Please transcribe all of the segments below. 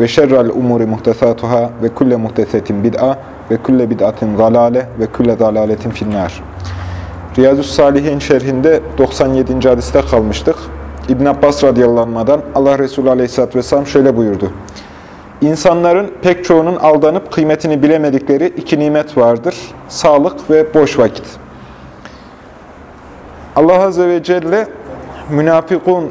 ve şerrel umuri muhtesatuhâ ve kulle muhtesetin bid'a ve kulle bid'atin zalale ve kulle zalaletin finnâr. Riyazu Salihin şerhinde 97. hadiste kalmıştık. İbn Abbas radıyallahu Allah Resulü aleyhisselatü vesselam şöyle buyurdu. İnsanların pek çoğunun aldanıp kıymetini bilemedikleri iki nimet vardır. Sağlık ve boş vakit. Allah Azze ve Celle Münafıkun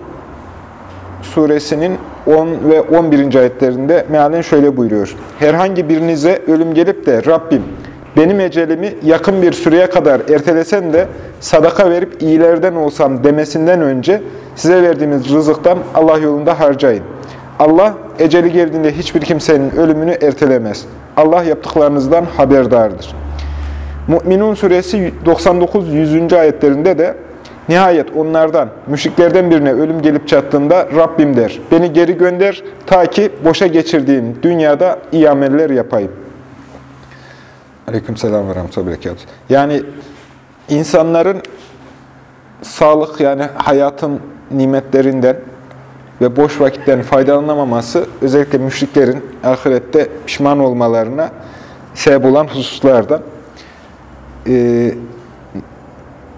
suresinin 10 ve 11. ayetlerinde mealen şöyle buyuruyor. Herhangi birinize ölüm gelip de Rabbim benim ecelimi yakın bir süreye kadar ertelesen de sadaka verip iyilerden olsam demesinden önce size verdiğimiz rızıktan Allah yolunda harcayın. Allah eceli geldiğinde hiçbir kimsenin ölümünü ertelemez. Allah yaptıklarınızdan haberdardır. Mü'minun suresi 99-100. ayetlerinde de Nihayet onlardan, müşriklerden birine ölüm gelip çattığında Rabbim der, beni geri gönder ta ki boşa geçirdiğim dünyada iyi ameller yapayım. Aleyküm selam ve rahmetullahi Yani insanların sağlık yani hayatın nimetlerinden ve boş vakitten faydalanamaması özellikle müşriklerin ahirette pişman olmalarına sebep olan hususlardan. Ee,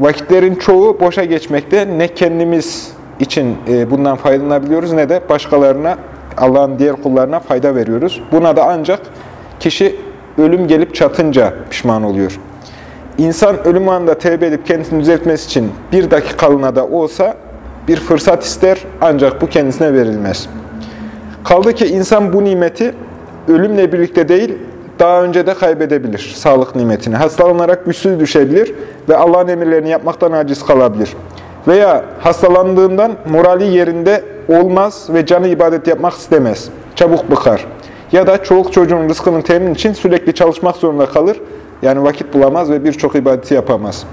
vakitlerin çoğu boşa geçmekte. Ne kendimiz için e, bundan faydalanabiliyoruz ne de başkalarına, Allah'ın diğer kullarına fayda veriyoruz. Buna da ancak kişi ölüm gelip çatınca pişman oluyor. İnsan ölüm anında tevbe edip kendisini düzeltmesi için bir dakikalığına da olsa bir fırsat ister ancak bu kendisine verilmez. Kaldı ki insan bu nimeti ölümle birlikte değil, daha önce de kaybedebilir sağlık nimetini. Hastalanarak güçsüz düşebilir ve Allah'ın emirlerini yapmaktan aciz kalabilir. Veya hastalandığından morali yerinde olmaz ve canı ibadet yapmak istemez. Çabuk bıkar. Ya da çoluk çocuğun rızkının temin için sürekli çalışmak zorunda kalır. Yani vakit bulamaz ve birçok ibadeti yapamaz.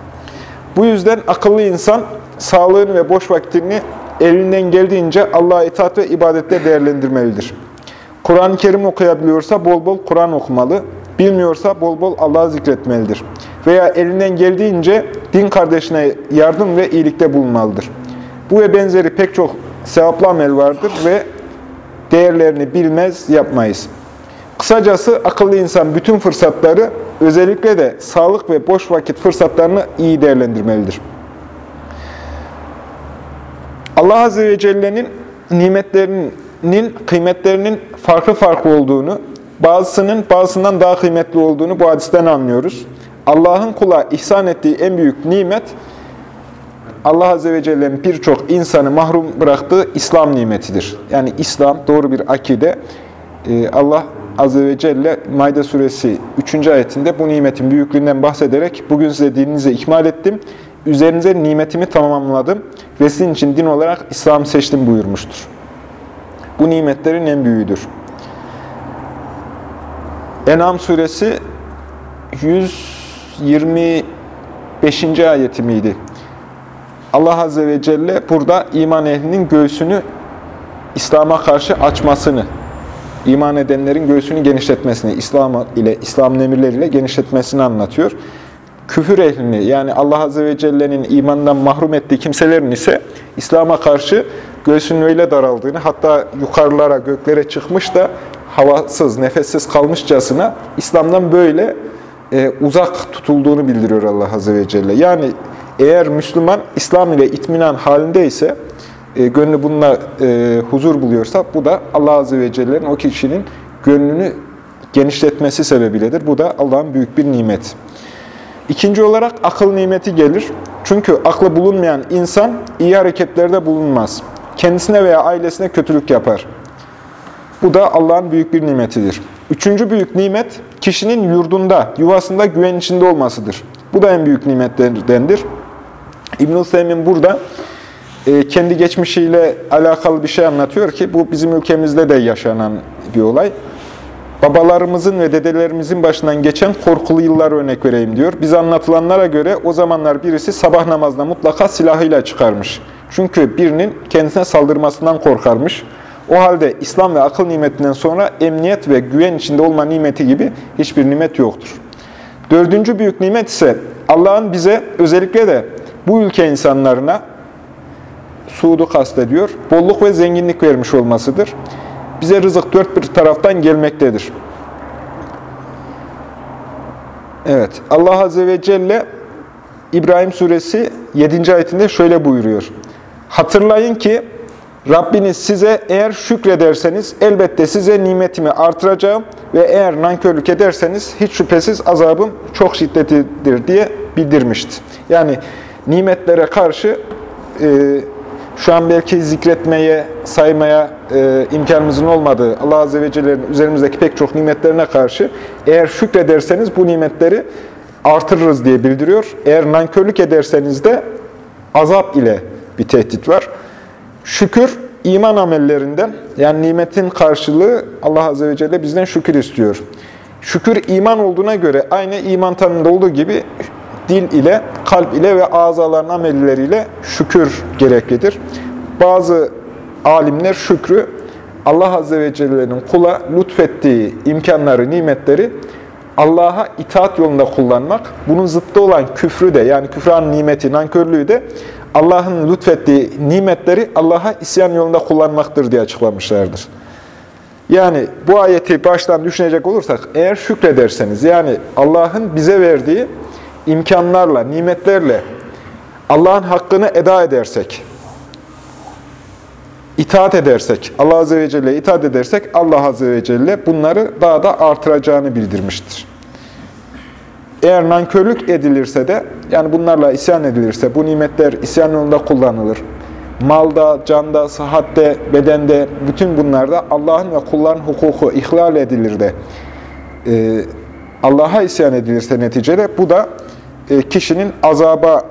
Bu yüzden akıllı insan sağlığını ve boş vaktini elinden geldiğince Allah'a itaat ve ibadette değerlendirmelidir. Kur'an-ı Kerim okuyabiliyorsa bol bol Kur'an okumalı, bilmiyorsa bol bol Allah'ı zikretmelidir. Veya elinden geldiğince din kardeşine yardım ve iyilikte bulunmalıdır. Bu ve benzeri pek çok sevaplı amel vardır ve değerlerini bilmez, yapmayız. Kısacası akıllı insan bütün fırsatları, özellikle de sağlık ve boş vakit fırsatlarını iyi değerlendirmelidir. Allah Azze ve Celle'nin nimetlerinin nin kıymetlerinin farklı farklı olduğunu, bazısının bazısından daha kıymetli olduğunu bu hadisten anlıyoruz. Allah'ın kula ihsan ettiği en büyük nimet, Allah Azze ve Celle'nin birçok insanı mahrum bıraktığı İslam nimetidir. Yani İslam, doğru bir akide. Ee, Allah Azze ve Celle Maide suresi 3. ayetinde bu nimetin büyüklüğünden bahsederek bugün size dininizi ikmal ettim, üzerinize nimetimi tamamladım ve sizin için din olarak İslam seçtim buyurmuştur. Bu nimetlerin en büyüğüdür. En'am suresi 125. ayeti miydi? Allah Azze ve Celle burada iman ehlinin göğsünü İslam'a karşı açmasını, iman edenlerin göğsünü genişletmesini, İslam ile İslam'ın emirleriyle genişletmesini anlatıyor. Küfür ehlini yani Allah Azze ve Celle'nin imandan mahrum ettiği kimselerin ise İslam'a karşı göğsünün öyle daraldığını, hatta yukarılara, göklere çıkmış da havasız, nefessiz kalmışçasına İslam'dan böyle e, uzak tutulduğunu bildiriyor Allah Azze ve Celle. Yani eğer Müslüman İslam ile itminan halindeyse, e, gönlü bununla e, huzur buluyorsa, bu da Allah Azze ve Celle'nin o kişinin gönlünü genişletmesi sebebiyledir. Bu da Allah'ın büyük bir nimet. İkinci olarak akıl nimeti gelir. Çünkü aklı bulunmayan insan iyi hareketlerde bulunmaz kendisine veya ailesine kötülük yapar. Bu da Allah'ın büyük bir nimetidir. Üçüncü büyük nimet, kişinin yurdunda, yuvasında güven içinde olmasıdır. Bu da en büyük nimetlerdendir. İbn-i Seymin burada e, kendi geçmişiyle alakalı bir şey anlatıyor ki bu bizim ülkemizde de yaşanan bir olay. Babalarımızın ve dedelerimizin başından geçen korkulu yıllar örnek vereyim diyor. Bize anlatılanlara göre o zamanlar birisi sabah namazına mutlaka silahıyla çıkarmış. Çünkü birinin kendisine saldırmasından korkarmış. O halde İslam ve akıl nimetinden sonra emniyet ve güven içinde olma nimeti gibi hiçbir nimet yoktur. Dördüncü büyük nimet ise Allah'ın bize özellikle de bu ülke insanlarına Suud'u kastediyor, bolluk ve zenginlik vermiş olmasıdır. Bize rızık dört bir taraftan gelmektedir. Evet, Allah Azze ve Celle İbrahim Suresi 7. ayetinde şöyle buyuruyor. Hatırlayın ki Rabbiniz size eğer şükrederseniz elbette size nimetimi artıracağım ve eğer nankörlük ederseniz hiç şüphesiz azabım çok şiddetlidir diye bildirmişti. Yani nimetlere karşı e, şu an belki zikretmeye, saymaya e, imkanımızın olmadığı Allah Azze ve Celle'nin üzerimizdeki pek çok nimetlerine karşı eğer şükrederseniz bu nimetleri artırırız diye bildiriyor. Eğer nankörlük ederseniz de azap ile bir tehdit var. Şükür iman amellerinden, yani nimetin karşılığı Allah Azze ve Celle bizden şükür istiyor. Şükür iman olduğuna göre aynı iman tanımında olduğu gibi dil ile, kalp ile ve azaların amelleriyle şükür gereklidir. Bazı alimler şükrü Allah Azze ve Celle'nin kula lütfettiği imkanları, nimetleri Allah'a itaat yolunda kullanmak, bunun zıttı olan küfrü de yani küfran nimeti, nankörlüğü de Allah'ın lütfettiği nimetleri Allah'a isyan yolunda kullanmaktır diye açıklamışlardır. Yani bu ayeti baştan düşünecek olursak, eğer şükrederseniz, yani Allah'ın bize verdiği imkanlarla, nimetlerle Allah'ın hakkını eda edersek, itaat edersek, Allah Azze ve Celle'ye itaat edersek, Allah Azze ve Celle bunları daha da artıracağını bildirmiştir. Eğer nankörlük edilirse de, yani bunlarla isyan edilirse, bu nimetler isyan yolunda kullanılır. Malda, canda, sıhhatte, bedende, bütün bunlarda Allah'ın ve kulların hukuku ihlal edilir de, e, Allah'a isyan edilirse neticede, bu da kişinin azaba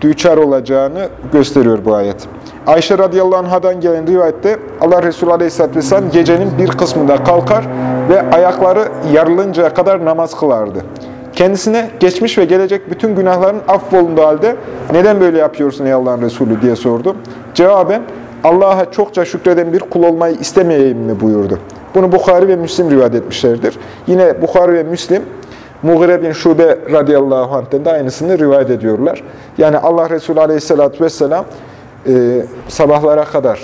düçar olacağını gösteriyor bu ayet. Ayşe radıyallahu anhadan gelen rivayette Allah Resulü aleyhisselatü vesselam gecenin bir kısmında kalkar ve ayakları yarılıncaya kadar namaz kılardı. Kendisine geçmiş ve gelecek bütün günahların affolunduğu halde neden böyle yapıyorsun ey Allah'ın Resulü diye sordu. Cevaben Allah'a çokça şükreden bir kul olmayı istemeyeyim mi buyurdu. Bunu Bukhari ve Müslim rivayet etmişlerdir. Yine Bukhari ve Müslim Mughire bin Şube radıyallahu anh'ten de aynısını rivayet ediyorlar. Yani Allah Resulü aleyhissalatü vesselam e, sabahlara kadar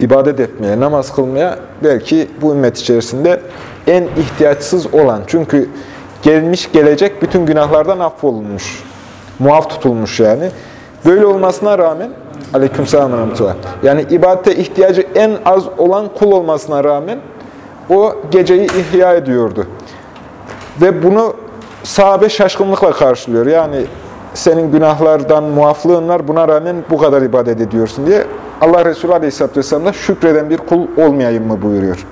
ibadet etmeye, namaz kılmaya belki bu ümmet içerisinde en ihtiyaçsız olan. Çünkü gelmiş gelecek bütün günahlardan affolunmuş. Muaf tutulmuş yani. Böyle olmasına rağmen Aleykümselam rahmetullah. Yani ibadete ihtiyacı en az olan kul olmasına rağmen o geceyi ihya ediyordu. Ve bunu sahabe şaşkınlıkla karşılıyor. Yani senin günahlardan muaflığın var, buna rağmen bu kadar ibadet ediyorsun diye Allah Resulü Aleyhisselatü Vesselam da şükreden bir kul olmayayım mı buyuruyor.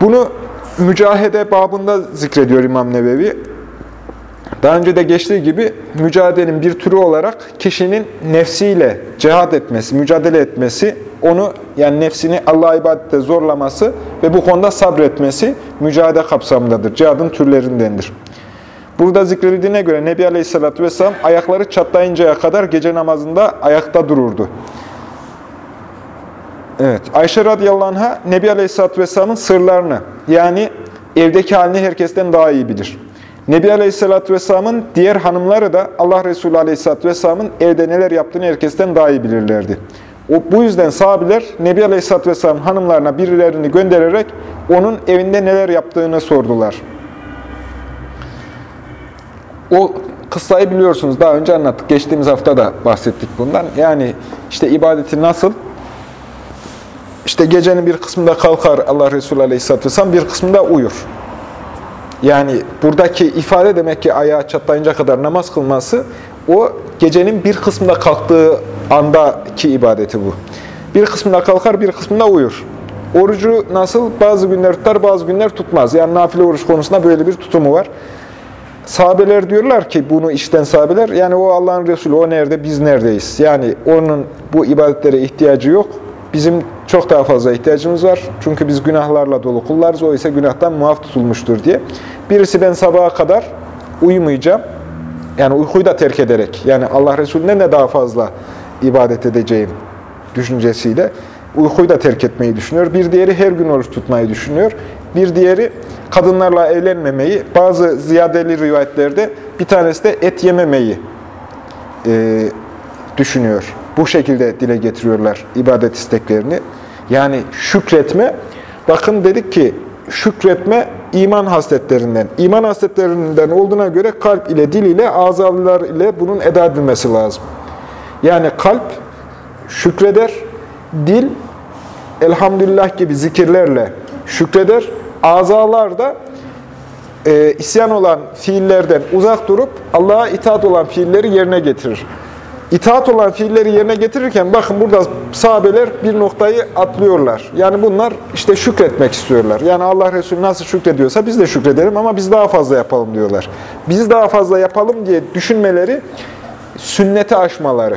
Bunu mücahede babında zikrediyor İmam Nevevi. Daha önce de geçtiği gibi mücadelenin bir türü olarak kişinin nefsiyle cihad etmesi, mücadele etmesi, onu yani nefsini Allah'a ibadette zorlaması ve bu konuda sabretmesi mücadele kapsamındadır. Cihadın türlerindendir. Burada zikredildiğine göre Nebi Aleyhisselatü Vesselam ayakları çatlayıncaya kadar gece namazında ayakta dururdu. Evet, Ayşe radıyallahu anh'a Nebi Aleyhisselatü Vesselam'ın sırlarını, yani evdeki halini herkesten daha iyi bilir. Nebi Aleyhisselatü Vesselam'ın diğer hanımları da Allah Resulü Aleyhisselatü Vesselam'ın evde neler yaptığını herkesten daha iyi bilirlerdi. O, bu yüzden sahabiler Nebi Aleyhisselatü Vesselam hanımlarına birilerini göndererek onun evinde neler yaptığını sordular. O kıssayı biliyorsunuz. Daha önce anlattık. Geçtiğimiz hafta da bahsettik bundan. Yani işte ibadeti nasıl? İşte gecenin bir kısmında kalkar Allah Resulü Aleyhisselatü Vesselam, bir kısmında uyur. Yani buradaki ifade demek ki ayağı çatlayınca kadar namaz kılması, o gecenin bir kısmında kalktığı andaki ibadeti bu. Bir kısmında kalkar, bir kısmında uyur. Orucu nasıl? Bazı günler tutar, bazı günler tutmaz. Yani nafile oruç konusunda böyle bir tutumu var. Sahabeler diyorlar ki bunu işten sahabeler, yani o Allah'ın Resulü, o nerede, biz neredeyiz? Yani onun bu ibadetlere ihtiyacı yok. Bizim çok daha fazla ihtiyacımız var. Çünkü biz günahlarla dolu kullarız. O ise günahtan muaf tutulmuştur diye. Birisi ben sabaha kadar uyumayacağım. Yani uykuyu da terk ederek. Yani Allah Resulü'nden de daha fazla ibadet edeceğim düşüncesiyle uykuyu da terk etmeyi düşünüyor. Bir diğeri her gün oruç tutmayı düşünüyor. Bir diğeri kadınlarla evlenmemeyi, bazı ziyadeli rivayetlerde bir tanesi de et yememeyi e, düşünüyor. Bu şekilde dile getiriyorlar ibadet isteklerini. Yani şükretme, bakın dedik ki şükretme iman hasletlerinden. İman hasletlerinden olduğuna göre kalp ile, dil ile, azalılar ile bunun eda edilmesi lazım. Yani kalp şükreder, dil elhamdülillah gibi zikirlerle şükreder, azalar da e, isyan olan fiillerden uzak durup Allah'a itaat olan fiilleri yerine getirir. İtaat olan fiilleri yerine getirirken bakın burada sahabeler bir noktayı atlıyorlar. Yani bunlar işte şükretmek istiyorlar. Yani Allah Resulü nasıl şükrediyorsa biz de şükredelim ama biz daha fazla yapalım diyorlar. Biz daha fazla yapalım diye düşünmeleri sünneti aşmaları.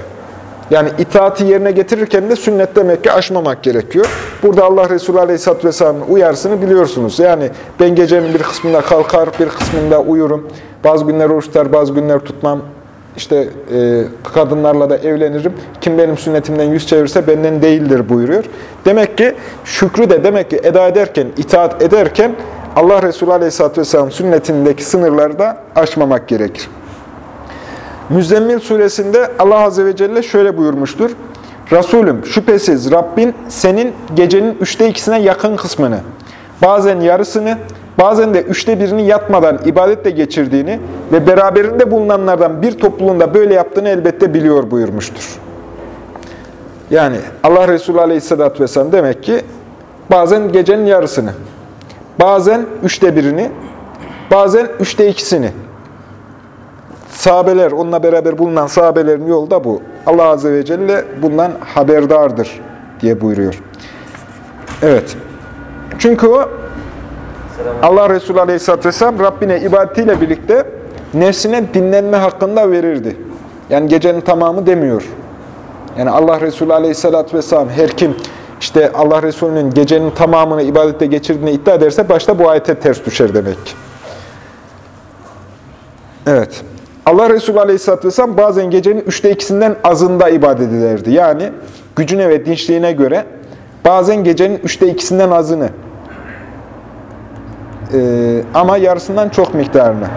Yani itaati yerine getirirken de sünnet demek ki aşmamak gerekiyor. Burada Allah Resulü Aleyhisselatü Vesselam'ın uyarsını biliyorsunuz. Yani ben gecenin bir kısmında kalkar, bir kısmında uyurum. Bazı günler oruç bazı günler tutmam. İşte e, kadınlarla da evlenirim. Kim benim sünnetimden yüz çevirse benden değildir buyuruyor. Demek ki şükrü de demek ki eda ederken, itaat ederken Allah Resulü Aleyhisselatü Vesselam sünnetindeki sınırları da aşmamak gerekir. Müzzemmil suresinde Allah Azze ve Celle şöyle buyurmuştur. Resulüm şüphesiz Rabbin senin gecenin üçte ikisine yakın kısmını, bazen yarısını, bazen de üçte birini yatmadan ibadetle geçirdiğini ve beraberinde bulunanlardan bir topluluğunda böyle yaptığını elbette biliyor buyurmuştur. Yani Allah Resulü Aleyhisselatü Vesselam demek ki bazen gecenin yarısını, bazen üçte birini, bazen üçte ikisini sahabeler, onunla beraber bulunan sahabelerin yolu da bu. Allah Azze ve Celle bundan haberdardır diye buyuruyor. Evet. Çünkü o Allah Resulü Aleyhisselatü Vesselam Rabbine ibadetiyle birlikte nefsine dinlenme hakkında verirdi. Yani gecenin tamamı demiyor. Yani Allah Resulü Aleyhisselatü Vesselam her kim işte Allah Resulü'nün gecenin tamamını ibadette geçirdiğini iddia ederse başta bu ayete ters düşer demek. Evet. Allah Resulü Aleyhisselatü Vesselam bazen gecenin üçte ikisinden azında ibadet ederdi. Yani gücüne ve dinçliğine göre bazen gecenin üçte ikisinden azını ee, ama yarısından çok miktarını.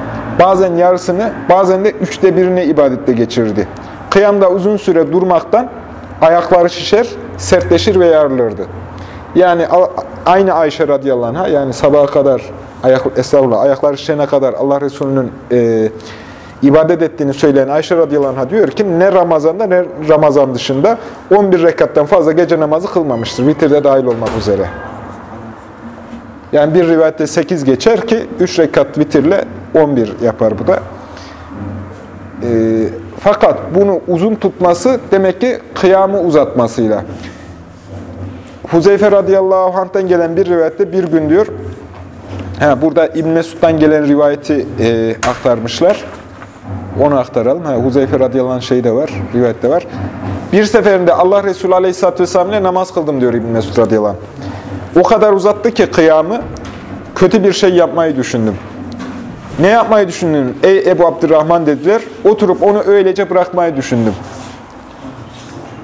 Bazen yarısını, bazen de üçte birini ibadette geçirirdi. Kıyamda uzun süre durmaktan ayakları şişer, sertleşir ve yarılırdı. Yani aynı Ayşe radıyallahu anh'a yani sabaha kadar ayak, estağfurullah, ayakları şişene kadar Allah Resulü'nün e, ibadet ettiğini söyleyen Ayşe radıyallahu anh'a diyor ki ne Ramazan'da ne Ramazan dışında 11 rekattan fazla gece namazı kılmamıştır. Vitirde dahil olmak üzere. Yani bir rivayette 8 geçer ki 3 rekat vitirle 11 yapar bu da. E, fakat bunu uzun tutması demek ki kıyamı uzatmasıyla. Huzeyfe radıyallahu anh'tan gelen bir rivayette bir gün diyor, ha, burada İbn Mesud'dan gelen rivayeti e, aktarmışlar. Onu aktaralım. Ha, Huzeyfe radıyallahu şey de var, rivayette var. Bir seferinde Allah Resulü aleyhisselatü vesselam ile namaz kıldım diyor İbn Mesud radıyallahu anh. O kadar uzattı ki kıyamı, kötü bir şey yapmayı düşündüm. Ne yapmayı düşündün? Ey Ebu Abdurrahman dediler. Oturup onu öylece bırakmayı düşündüm.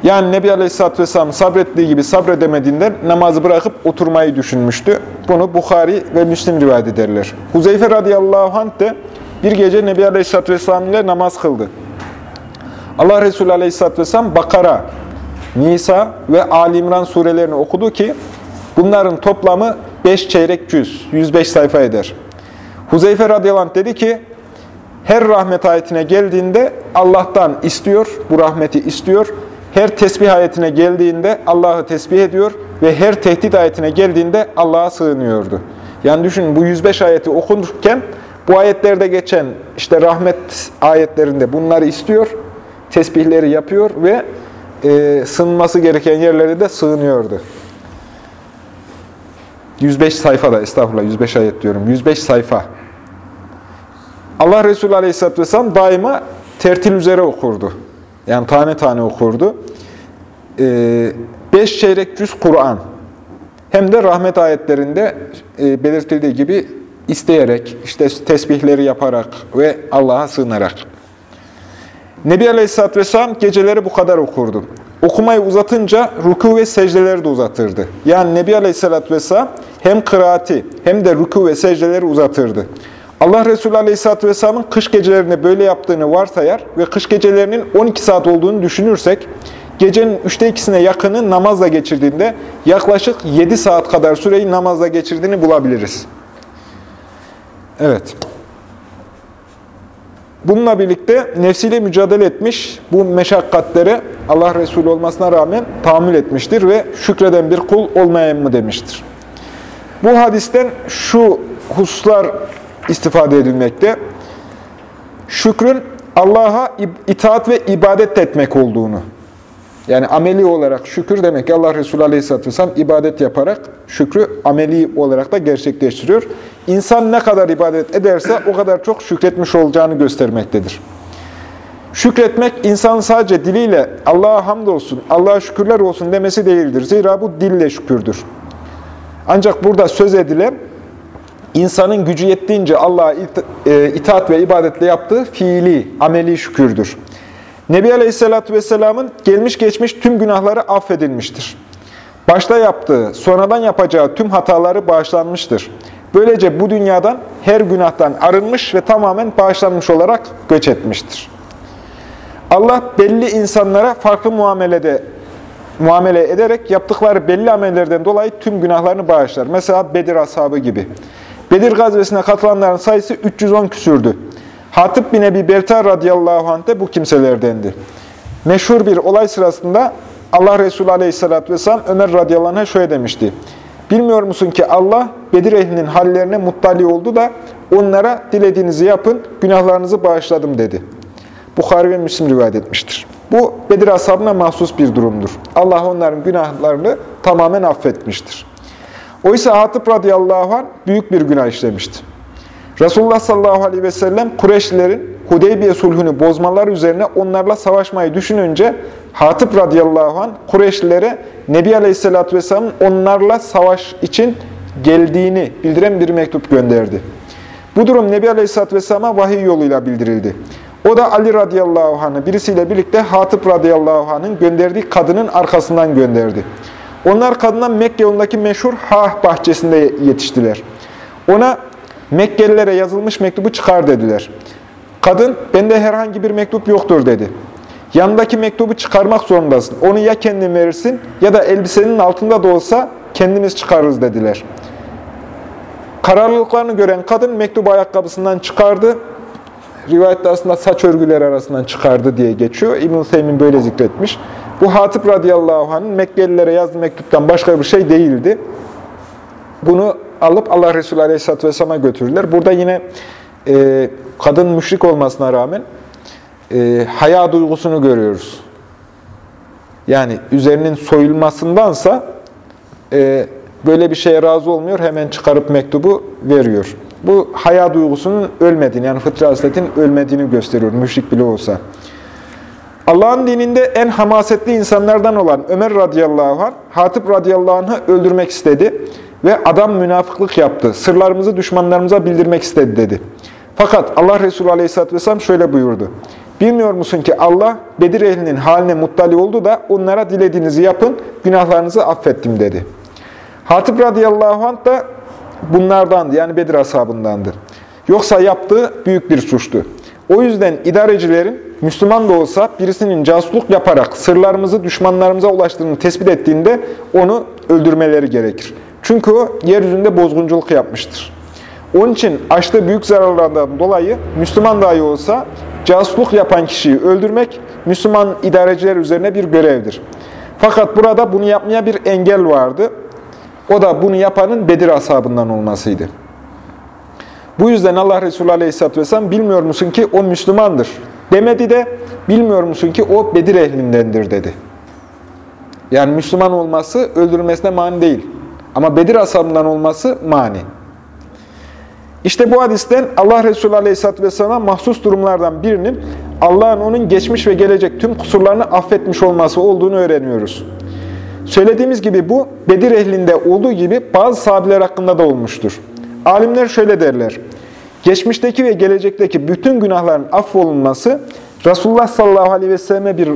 Yani Nebi Aleyhisselatü Vesselam sabrettiği gibi sabredemediğinden namazı bırakıp oturmayı düşünmüştü. Bunu Bukhari ve Müslim rivayet ederler. Huzeyfe radıyallahu anh de bir gece Nebi Aleyhisselatü Vesselam ile namaz kıldı. Allah Resulü Aleyhisselatü Vesselam Bakara, Nisa ve Ali İmran surelerini okudu ki bunların toplamı 5 çeyrek cüz, 105 sayfa eder. Huzeyfe radıyallahu dedi ki, her rahmet ayetine geldiğinde Allah'tan istiyor, bu rahmeti istiyor. Her tesbih ayetine geldiğinde Allah'ı tesbih ediyor ve her tehdit ayetine geldiğinde Allah'a sığınıyordu. Yani düşünün bu 105 ayeti okunurken bu ayetlerde geçen işte rahmet ayetlerinde bunları istiyor, tesbihleri yapıyor ve e, sığınması gereken yerlere de sığınıyordu. 105 sayfada, estağfurullah 105 ayet diyorum, 105 sayfa. Allah Resulü Aleyhisselatü Vesselam daima tertil üzere okurdu. Yani tane tane okurdu. e, beş çeyrek cüz Kur'an hem de rahmet ayetlerinde e, belirtildiği gibi isteyerek, işte tesbihleri yaparak ve Allah'a sığınarak. Nebi Aleyhisselatü Vesselam geceleri bu kadar okurdu. Okumayı uzatınca ruku ve secdeleri de uzatırdı. Yani Nebi Aleyhisselatü Vesselam hem kıraati hem de ruku ve secdeleri uzatırdı. Allah Resulü Aleyhisselatü Vesselam'ın kış gecelerinde böyle yaptığını varsayar ve kış gecelerinin 12 saat olduğunu düşünürsek, gecenin üçte ikisine yakını namazla geçirdiğinde yaklaşık 7 saat kadar süreyi namazla geçirdiğini bulabiliriz. Evet. Bununla birlikte nefsiyle mücadele etmiş, bu meşakkatleri Allah Resulü olmasına rağmen tahammül etmiştir ve şükreden bir kul olmayan mı demiştir. Bu hadisten şu hususlar istifade edilmekte. Şükrün Allah'a itaat ve ibadet etmek olduğunu. Yani ameli olarak şükür demek ki Allah Resulü Aleyhisselatü Vesselam ibadet yaparak şükrü ameli olarak da gerçekleştiriyor. İnsan ne kadar ibadet ederse o kadar çok şükretmiş olacağını göstermektedir. Şükretmek insan sadece diliyle Allah'a hamdolsun, Allah'a şükürler olsun demesi değildir. Zira bu dille şükürdür. Ancak burada söz edilen insanın gücü yettiğince Allah'a e, itaat ve ibadetle yaptığı fiili, ameli şükürdür. Nebi Aleyhisselatü Vesselam'ın gelmiş geçmiş tüm günahları affedilmiştir. Başta yaptığı, sonradan yapacağı tüm hataları bağışlanmıştır. Böylece bu dünyadan her günahtan arınmış ve tamamen bağışlanmış olarak göç etmiştir. Allah belli insanlara farklı muamelede muamele ederek yaptıkları belli amellerden dolayı tüm günahlarını bağışlar. Mesela Bedir ashabı gibi. Bedir gazvesine katılanların sayısı 310 küsürdü. Hatip bin Ebi Berta radıyallahu anh de bu kimselerdendi. Meşhur bir olay sırasında Allah Resulü aleyhissalatü vesselam Ömer radıyallahu anh'a şöyle demişti. Bilmiyor musun ki Allah Bedir ehlinin hallerine muttali oldu da onlara dilediğinizi yapın, günahlarınızı bağışladım dedi. Bukhari ve Müslim rivayet etmiştir. Bu Bedir ashabına mahsus bir durumdur. Allah onların günahlarını tamamen affetmiştir. Oysa Hatip radıyallahu anh büyük bir günah işlemişti. Resulullah sallallahu aleyhi ve sellem Kureyşlilerin Hudeybiye sulhünü bozmaları üzerine onlarla savaşmayı düşününce Hatip radıyallahu anh Kureyşlilere Nebi aleyhissalatü vesselamın onlarla savaş için geldiğini bildiren bir mektup gönderdi. Bu durum Nebi aleyhissalatü vesselama vahiy yoluyla bildirildi. O da Ali radıyallahu anh'ı birisiyle birlikte Hatip radıyallahu anh'ın gönderdiği kadının arkasından gönderdi. Onlar kadına Mekke yolundaki meşhur Hah bahçesinde yetiştiler. Ona Mekkelilere yazılmış mektubu çıkar dediler. Kadın, bende herhangi bir mektup yoktur dedi. Yanındaki mektubu çıkarmak zorundasın. Onu ya kendin verirsin ya da elbisenin altında da olsa kendimiz çıkarırız dediler. Kararlılıklarını gören kadın mektubu ayakkabısından çıkardı. Rivayette aslında saç örgüleri arasından çıkardı diye geçiyor. İbn-i Seymin böyle zikretmiş. Bu Hatip radıyallahu anh'ın Mekkelilere yazdığı mektuptan başka bir şey değildi. Bunu alıp Allah Resulü Aleyhisselatü Vesselam'a götürdüler. Burada yine e, kadın müşrik olmasına rağmen e, haya duygusunu görüyoruz. Yani üzerinin soyulmasındansa e, böyle bir şeye razı olmuyor, hemen çıkarıp mektubu veriyor. Bu haya duygusunun ölmediğini, yani fıtri hasletin ölmediğini gösteriyor, müşrik bile olsa. Allah'ın dininde en hamasetli insanlardan olan Ömer radıyallahu anh, Hatip radıyallahu anh'ı öldürmek istedi ve adam münafıklık yaptı. Sırlarımızı düşmanlarımıza bildirmek istedi dedi. Fakat Allah Resulü Aleyhisselatü Vesselam şöyle buyurdu. Bilmiyor musun ki Allah Bedir ehlinin haline muttali oldu da onlara dilediğinizi yapın, günahlarınızı affettim dedi. Hatip radıyallahu anh da bunlardandı, yani Bedir ashabındandı. Yoksa yaptığı büyük bir suçtu. O yüzden idarecilerin Müslüman da olsa birisinin casusluk yaparak sırlarımızı düşmanlarımıza ulaştığını tespit ettiğinde onu öldürmeleri gerekir. Çünkü o yeryüzünde bozgunculuk yapmıştır. Onun için açtığı büyük zararlardan dolayı Müslüman dahi olsa casusluk yapan kişiyi öldürmek Müslüman idareciler üzerine bir görevdir. Fakat burada bunu yapmaya bir engel vardı. O da bunu yapanın Bedir ashabından olmasıydı. Bu yüzden Allah Resulü Aleyhisselatü Vesselam bilmiyor musun ki o Müslümandır demedi de bilmiyor musun ki o Bedir ehlindendir dedi. Yani Müslüman olması öldürülmesine mani değil. Ama Bedir ashabından olması mani. İşte bu hadisten Allah Resulü Aleyhisselatü Vesselam'a mahsus durumlardan birinin Allah'ın onun geçmiş ve gelecek tüm kusurlarını affetmiş olması olduğunu öğreniyoruz. Söylediğimiz gibi bu, Bedir ehlinde olduğu gibi bazı sahabeler hakkında da olmuştur. Alimler şöyle derler, geçmişteki ve gelecekteki bütün günahların affolunması, Resulullah sallallahu aleyhi ve selleme bir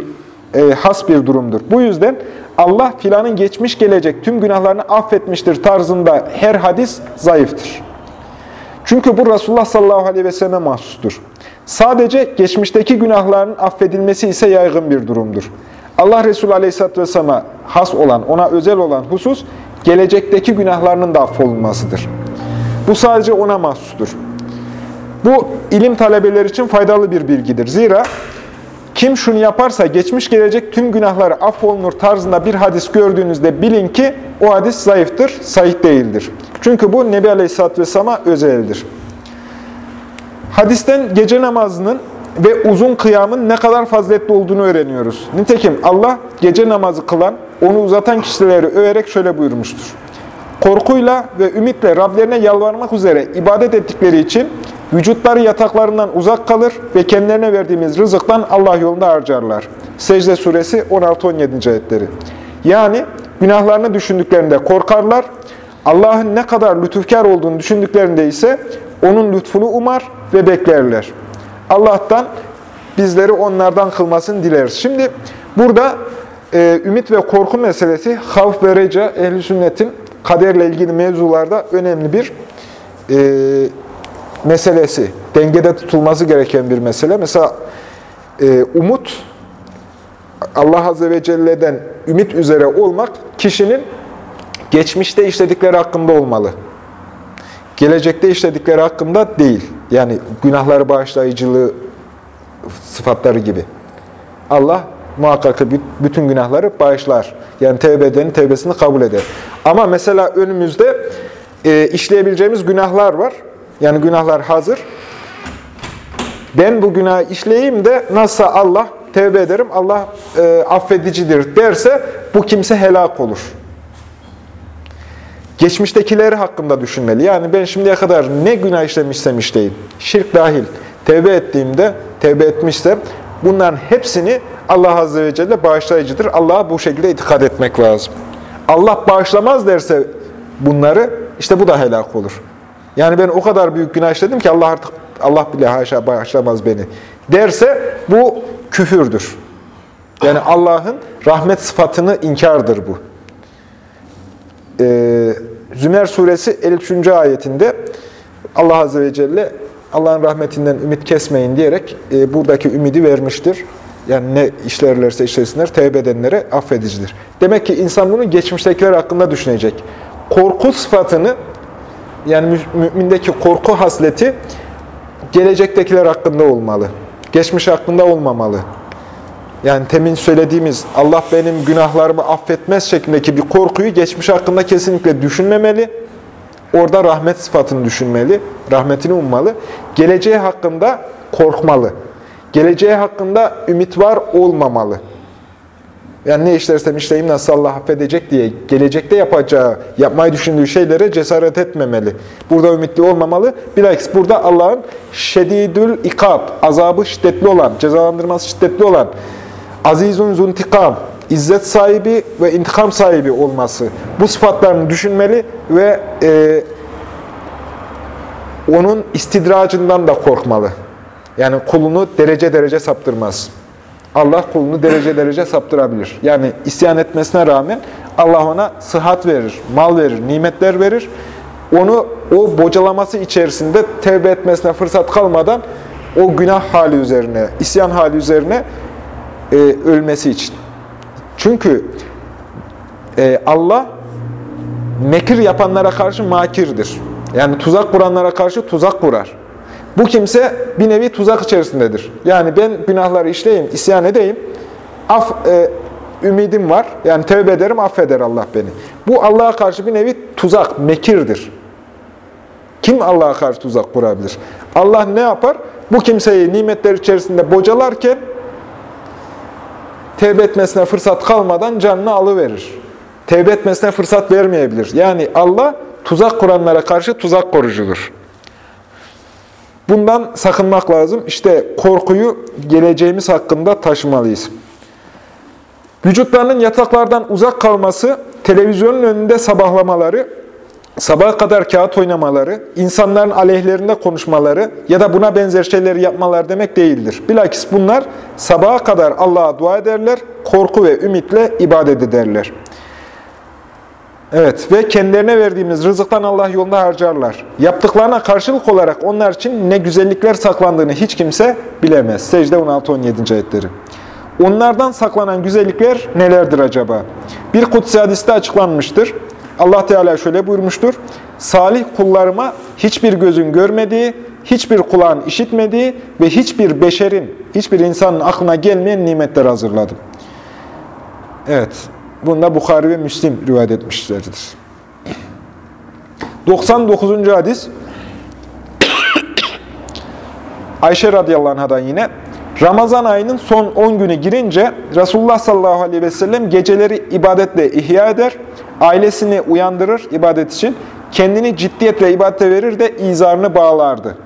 e, has bir durumdur. Bu yüzden Allah filanın geçmiş gelecek tüm günahlarını affetmiştir tarzında her hadis zayıftır. Çünkü bu Resulullah sallallahu aleyhi ve selleme mahsustur. Sadece geçmişteki günahların affedilmesi ise yaygın bir durumdur. Allah Resulü aleyhisselatü vesselam'a has olan, ona özel olan husus, gelecekteki günahlarının da affolunmasıdır. Bu sadece ona mahsustur. Bu ilim talebeleri için faydalı bir bilgidir. Zira kim şunu yaparsa geçmiş gelecek tüm günahları affolunur tarzında bir hadis gördüğünüzde bilin ki o hadis zayıftır, sahih değildir. Çünkü bu Nebi Aleyhisselatü Vesselam'a özeldir. Hadisten gece namazının ve uzun kıyamın ne kadar faziletli olduğunu öğreniyoruz. Nitekim Allah gece namazı kılan, onu uzatan kişileri överek şöyle buyurmuştur. Korkuyla ve ümitle Rablerine yalvarmak üzere ibadet ettikleri için vücutları yataklarından uzak kalır ve kendilerine verdiğimiz rızıktan Allah yolunda harcarlar. Secde suresi 16-17. ayetleri. Yani günahlarını düşündüklerinde korkarlar, Allah'ın ne kadar lütufkar olduğunu düşündüklerinde ise onun lütfunu umar ve beklerler. Allah'tan bizleri onlardan kılmasını dileriz. Şimdi burada e, ümit ve korku meselesi havf ve reca ehl sünnetin kaderle ilgili mevzularda önemli bir e, meselesi. Dengede tutulması gereken bir mesele. Mesela e, umut, Allah Azze ve Celle'den ümit üzere olmak kişinin geçmişte işledikleri hakkında olmalı. Gelecekte işledikleri hakkında değil. Yani günahları bağışlayıcılığı sıfatları gibi. Allah muhakkak bütün günahları bağışlar. Yani tevbe edenin tevbesini kabul eder. Ama mesela önümüzde e, işleyebileceğimiz günahlar var. Yani günahlar hazır. Ben bu günahı işleyeyim de nasıl Allah tevbe ederim, Allah e, affedicidir derse bu kimse helak olur. Geçmiştekileri hakkında düşünmeli. Yani ben şimdiye kadar ne günah işlemişsem işleyeyim, şirk dahil, tevbe ettiğimde, tevbe etmişsem bunların hepsini Allah Azze ve Celle bağışlayıcıdır. Allah'a bu şekilde itikad etmek lazım. Allah bağışlamaz derse bunları, işte bu da helak olur. Yani ben o kadar büyük günah işledim ki Allah artık, Allah bile haşa bağışlamaz beni derse bu küfürdür. Yani Allah'ın rahmet sıfatını inkardır bu. Ee, Zümer suresi 53. ayetinde Allah Azze ve Celle Allah'ın rahmetinden ümit kesmeyin diyerek e, buradaki ümidi vermiştir. Yani ne işlerlerse işlesinler, tevbe edenlere affedicidir. Demek ki insan bunu geçmiştekiler hakkında düşünecek. Korku sıfatını, yani mümindeki korku hasleti gelecektekiler hakkında olmalı. Geçmiş hakkında olmamalı. Yani temin söylediğimiz Allah benim günahlarımı affetmez şeklindeki bir korkuyu geçmiş hakkında kesinlikle düşünmemeli. Orada rahmet sıfatını düşünmeli, rahmetini ummalı. Geleceği hakkında korkmalı. Geleceği hakkında ümit var olmamalı. Yani ne işlersem işleyeyim nasıl Allah affedecek diye gelecekte yapacağı, yapmayı düşündüğü şeylere cesaret etmemeli. Burada ümitli olmamalı. Bilakis burada Allah'ın şedidül ikab, azabı şiddetli olan, cezalandırması şiddetli olan, azizun zuntikam, izzet sahibi ve intikam sahibi olması. Bu sıfatlarını düşünmeli ve e, onun istidracından da korkmalı. Yani kulunu derece derece saptırmaz. Allah kulunu derece derece saptırabilir. Yani isyan etmesine rağmen Allah ona sıhhat verir, mal verir, nimetler verir. Onu o bocalaması içerisinde tevbe etmesine fırsat kalmadan o günah hali üzerine, isyan hali üzerine e, ölmesi için. Çünkü e, Allah mekir yapanlara karşı makirdir. Yani tuzak kuranlara karşı tuzak kurar. Bu kimse bir nevi tuzak içerisindedir. Yani ben günahları işleyeyim, isyan edeyim, af, e, ümidim var. Yani tövbe ederim, affeder Allah beni. Bu Allah'a karşı bir nevi tuzak, mekirdir. Kim Allah'a karşı tuzak kurabilir? Allah ne yapar? Bu kimseyi nimetler içerisinde bocalarken tevbe etmesine fırsat kalmadan canını alıverir. Tevbe etmesine fırsat vermeyebilir. Yani Allah tuzak kuranlara karşı tuzak korucudur. Bundan sakınmak lazım. İşte korkuyu geleceğimiz hakkında taşımalıyız. Vücutlarının yataklardan uzak kalması, televizyonun önünde sabahlamaları, sabaha kadar kağıt oynamaları, insanların aleyhlerinde konuşmaları ya da buna benzer şeyleri yapmalar demek değildir. Bilakis bunlar sabaha kadar Allah'a dua ederler, korku ve ümitle ibadet ederler. Evet ve kendilerine verdiğimiz rızıktan Allah yolunda harcarlar. Yaptıklarına karşılık olarak onlar için ne güzellikler saklandığını hiç kimse bilemez. Secde 16-17. ayetleri. Onlardan saklanan güzellikler nelerdir acaba? Bir kutsi hadiste açıklanmıştır. Allah Teala şöyle buyurmuştur. Salih kullarıma hiçbir gözün görmediği, hiçbir kulağın işitmediği ve hiçbir beşerin, hiçbir insanın aklına gelmeyen nimetler hazırladım. Evet, bunda Bukhari ve Müslim rivayet etmişlerdir. 99. hadis Ayşe radıyallahu anh'dan yine Ramazan ayının son 10 günü girince Resulullah sallallahu aleyhi ve sellem geceleri ibadetle ihya eder, ailesini uyandırır ibadet için, kendini ciddiyetle ibadete verir de izarını bağlardı.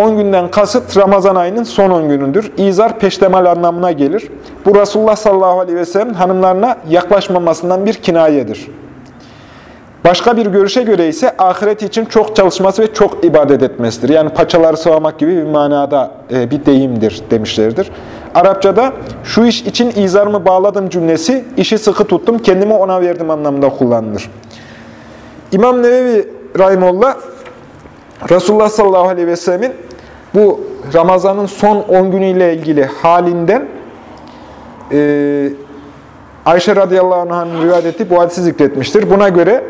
10 günden kasıt Ramazan ayının son 10 günüdür. İzar peştemal anlamına gelir. Bu Resulullah sallallahu aleyhi ve sellem hanımlarına yaklaşmamasından bir kinayedir. Başka bir görüşe göre ise ahiret için çok çalışması ve çok ibadet etmesidir. Yani paçaları sıvamak gibi bir manada e, bir deyimdir demişlerdir. Arapçada şu iş için izarımı bağladım cümlesi, işi sıkı tuttum, kendimi ona verdim anlamında kullanılır. İmam Nevevi Rahimullah, Resulullah sallallahu aleyhi ve sellemin bu Ramazan'ın son 10 günüyle ilgili halinden e, Ayşe radıyallahu anh'ın rivayet ettiği bu hadisi zikretmiştir. Buna göre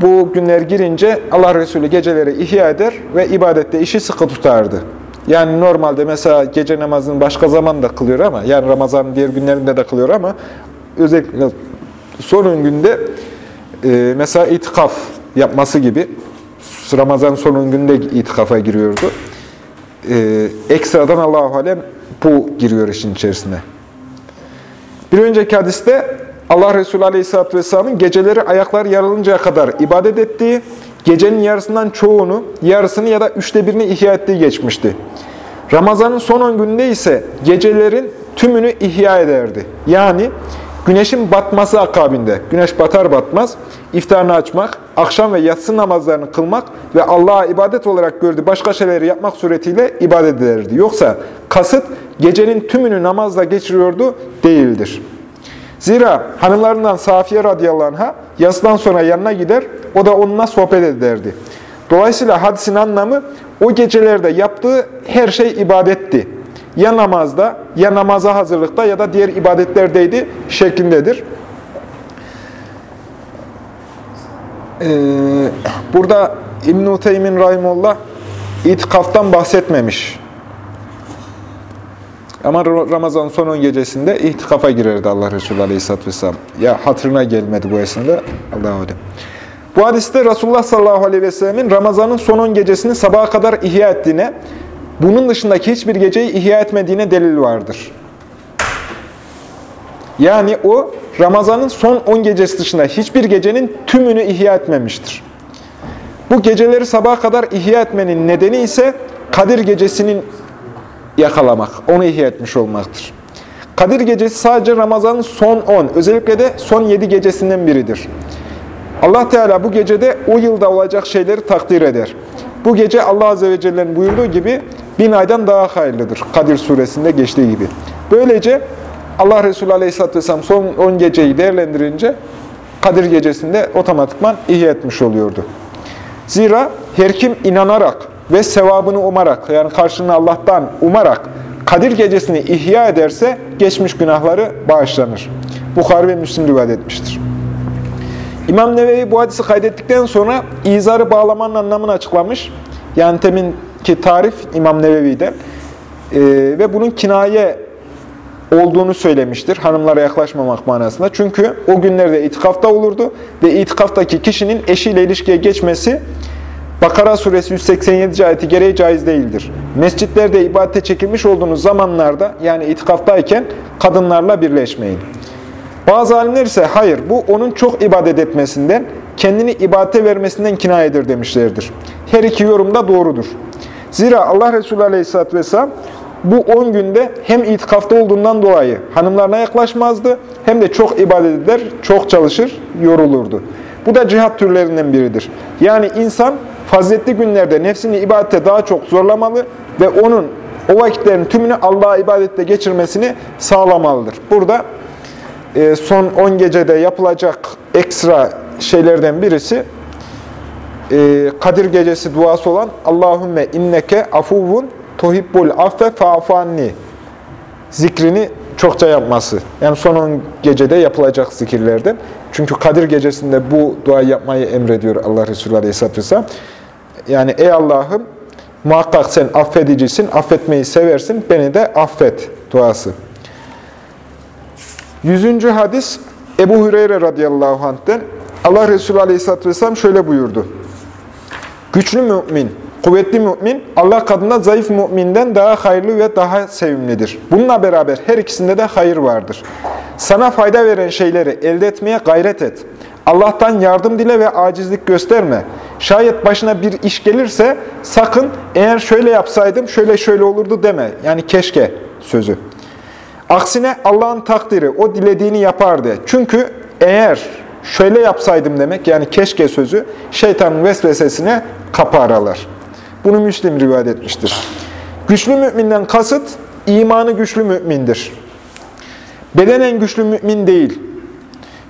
bu günler girince Allah Resulü geceleri ihya eder ve ibadette işi sıkı tutardı. Yani normalde mesela gece namazını başka zaman da kılıyor ama, yani Ramazan'ın diğer günlerinde de kılıyor ama özellikle son günde e, mesela itikaf yapması gibi Ramazan son günde itikafa giriyordu. E, ekstradan Allah-u Alem bu giriyor işin içerisine. Bir önceki hadiste Allah Resulü Aleyhisselatü Vesselam'ın geceleri ayaklar yarılıncaya kadar ibadet ettiği, gecenin yarısından çoğunu, yarısını ya da üçte birini ihya ettiği geçmişti. Ramazanın son 10 gününde ise gecelerin tümünü ihya ederdi. Yani güneşin batması akabinde, güneş batar batmaz, iftarını açmak, akşam ve yatsı namazlarını kılmak ve Allah'a ibadet olarak gördüğü başka şeyleri yapmak suretiyle ibadet ederdi. Yoksa kasıt gecenin tümünü namazla geçiriyordu değildir. Zira hanımlarından Safiye radıyallahu anh'a sonra yanına gider, o da onunla sohbet ederdi. Dolayısıyla hadisin anlamı o gecelerde yaptığı her şey ibadetti. Ya namazda, ya namaza hazırlıkta ya da diğer ibadetlerdeydi şeklindedir. Ee, burada İbn-i Teymin Rahimullah itikaftan bahsetmemiş. Ama Ramazan son 10 gecesinde ihtikafa girerdi Allah Resulü Aleyhisselatü Vesselam. Ya hatırına gelmedi bu esnada. Allah'a alem. Bu hadiste Resulullah sallallahu aleyhi ve sellemin Ramazan'ın son 10 gecesini sabaha kadar ihya ettiğine, bunun dışındaki hiçbir geceyi ihya etmediğine delil vardır. Yani o Ramazan'ın son 10 gecesi dışında hiçbir gecenin tümünü ihya etmemiştir. Bu geceleri sabaha kadar ihya etmenin nedeni ise Kadir gecesinin yakalamak, onu ihya etmiş olmaktır. Kadir gecesi sadece Ramazan'ın son 10, özellikle de son 7 gecesinden biridir. Allah Teala bu gecede o yılda olacak şeyleri takdir eder. Bu gece Allah Azze ve Celle'nin buyurduğu gibi bin aydan daha hayırlıdır. Kadir suresinde geçtiği gibi. Böylece Allah Resulü Aleyhisselatü Vesselam son 10 geceyi değerlendirince Kadir gecesinde otomatikman ihya etmiş oluyordu. Zira her kim inanarak ve sevabını umarak, yani karşılığını Allah'tan umarak Kadir gecesini ihya ederse geçmiş günahları bağışlanır. Bukhari ve Müslim rivayet etmiştir. İmam Nevevi bu hadisi kaydettikten sonra izarı bağlamanın anlamını açıklamış. Yani teminki tarif İmam Nevevi'de. Ee, ve bunun kinaye olduğunu söylemiştir hanımlara yaklaşmamak manasında. Çünkü o günlerde itikafta olurdu ve itikaftaki kişinin eşiyle ilişkiye geçmesi Bakara suresi 187. ayeti gereği caiz değildir. Mescitlerde ibadete çekilmiş olduğunuz zamanlarda yani itikaftayken kadınlarla birleşmeyin. Bazı alimler ise hayır bu onun çok ibadet etmesinden, kendini ibadete vermesinden kinayedir demişlerdir. Her iki yorum da doğrudur. Zira Allah Resulü Aleyhisselatü Vesselam bu 10 günde hem itikafta olduğundan dolayı hanımlarına yaklaşmazdı hem de çok ibadet eder, çok çalışır, yorulurdu. Bu da cihat türlerinden biridir. Yani insan faziletli günlerde nefsini ibadete daha çok zorlamalı ve onun o vakitlerin tümünü Allah'a ibadette geçirmesini sağlamalıdır. Burada e, son 10 gecede yapılacak ekstra şeylerden birisi e, Kadir gecesi duası olan Allahümme inneke afuvun tuhibbul affe fa'fanni zikrini çokça yapması. Yani son 10 gecede yapılacak zikirlerden. Çünkü Kadir gecesinde bu duayı yapmayı emrediyor Allah Resulü Aleyhisselatü Vesselam. Yani ey Allah'ım muhakkak sen affedicisin, affetmeyi seversin, beni de affet duası. Yüzüncü hadis Ebu Hüreyre radıyallahu anh'ten Allah Resulü aleyhisselatü vesselam şöyle buyurdu. Güçlü mümin, kuvvetli mümin Allah kadında zayıf müminden daha hayırlı ve daha sevimlidir. Bununla beraber her ikisinde de hayır vardır. Sana fayda veren şeyleri elde etmeye gayret et. Allah'tan yardım dile ve acizlik gösterme. Şayet başına bir iş gelirse sakın eğer şöyle yapsaydım şöyle şöyle olurdu deme. Yani keşke sözü. Aksine Allah'ın takdiri, o dilediğini yapardı. Çünkü eğer şöyle yapsaydım demek, yani keşke sözü, şeytanın vesvesesine kapı aralar. Bunu Müslim rivayet etmiştir. Güçlü müminden kasıt, imanı güçlü mümindir. Bedenen güçlü mümin değil.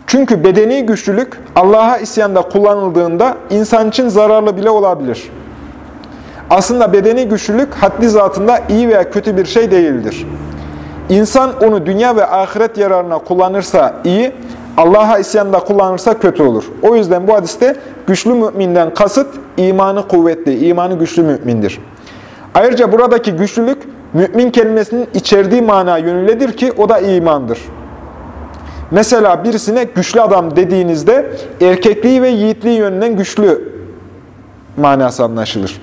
Çünkü bedeni güçlülük Allah'a isyanda kullanıldığında insan için zararlı bile olabilir. Aslında bedeni güçlülük haddi zatında iyi veya kötü bir şey değildir. İnsan onu dünya ve ahiret yararına kullanırsa iyi, Allah'a isyanda kullanırsa kötü olur. O yüzden bu hadiste güçlü müminden kasıt imanı kuvvetli, imanı güçlü mümindir. Ayrıca buradaki güçlülük mümin kelimesinin içerdiği mana yönündedir ki o da imandır. Mesela birisine güçlü adam dediğinizde erkekliği ve yiğitliği yönünden güçlü manası anlaşılır.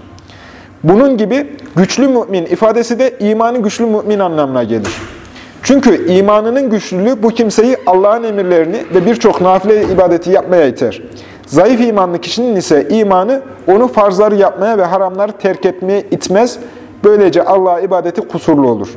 Bunun gibi güçlü mümin ifadesi de imanı güçlü mümin anlamına gelir. Çünkü imanının güçlülüğü bu kimseyi Allah'ın emirlerini ve birçok nafile ibadeti yapmaya iter. Zayıf imanlı kişinin ise imanı onu farzları yapmaya ve haramları terk etmeye itmez. Böylece Allah'a ibadeti kusurlu olur.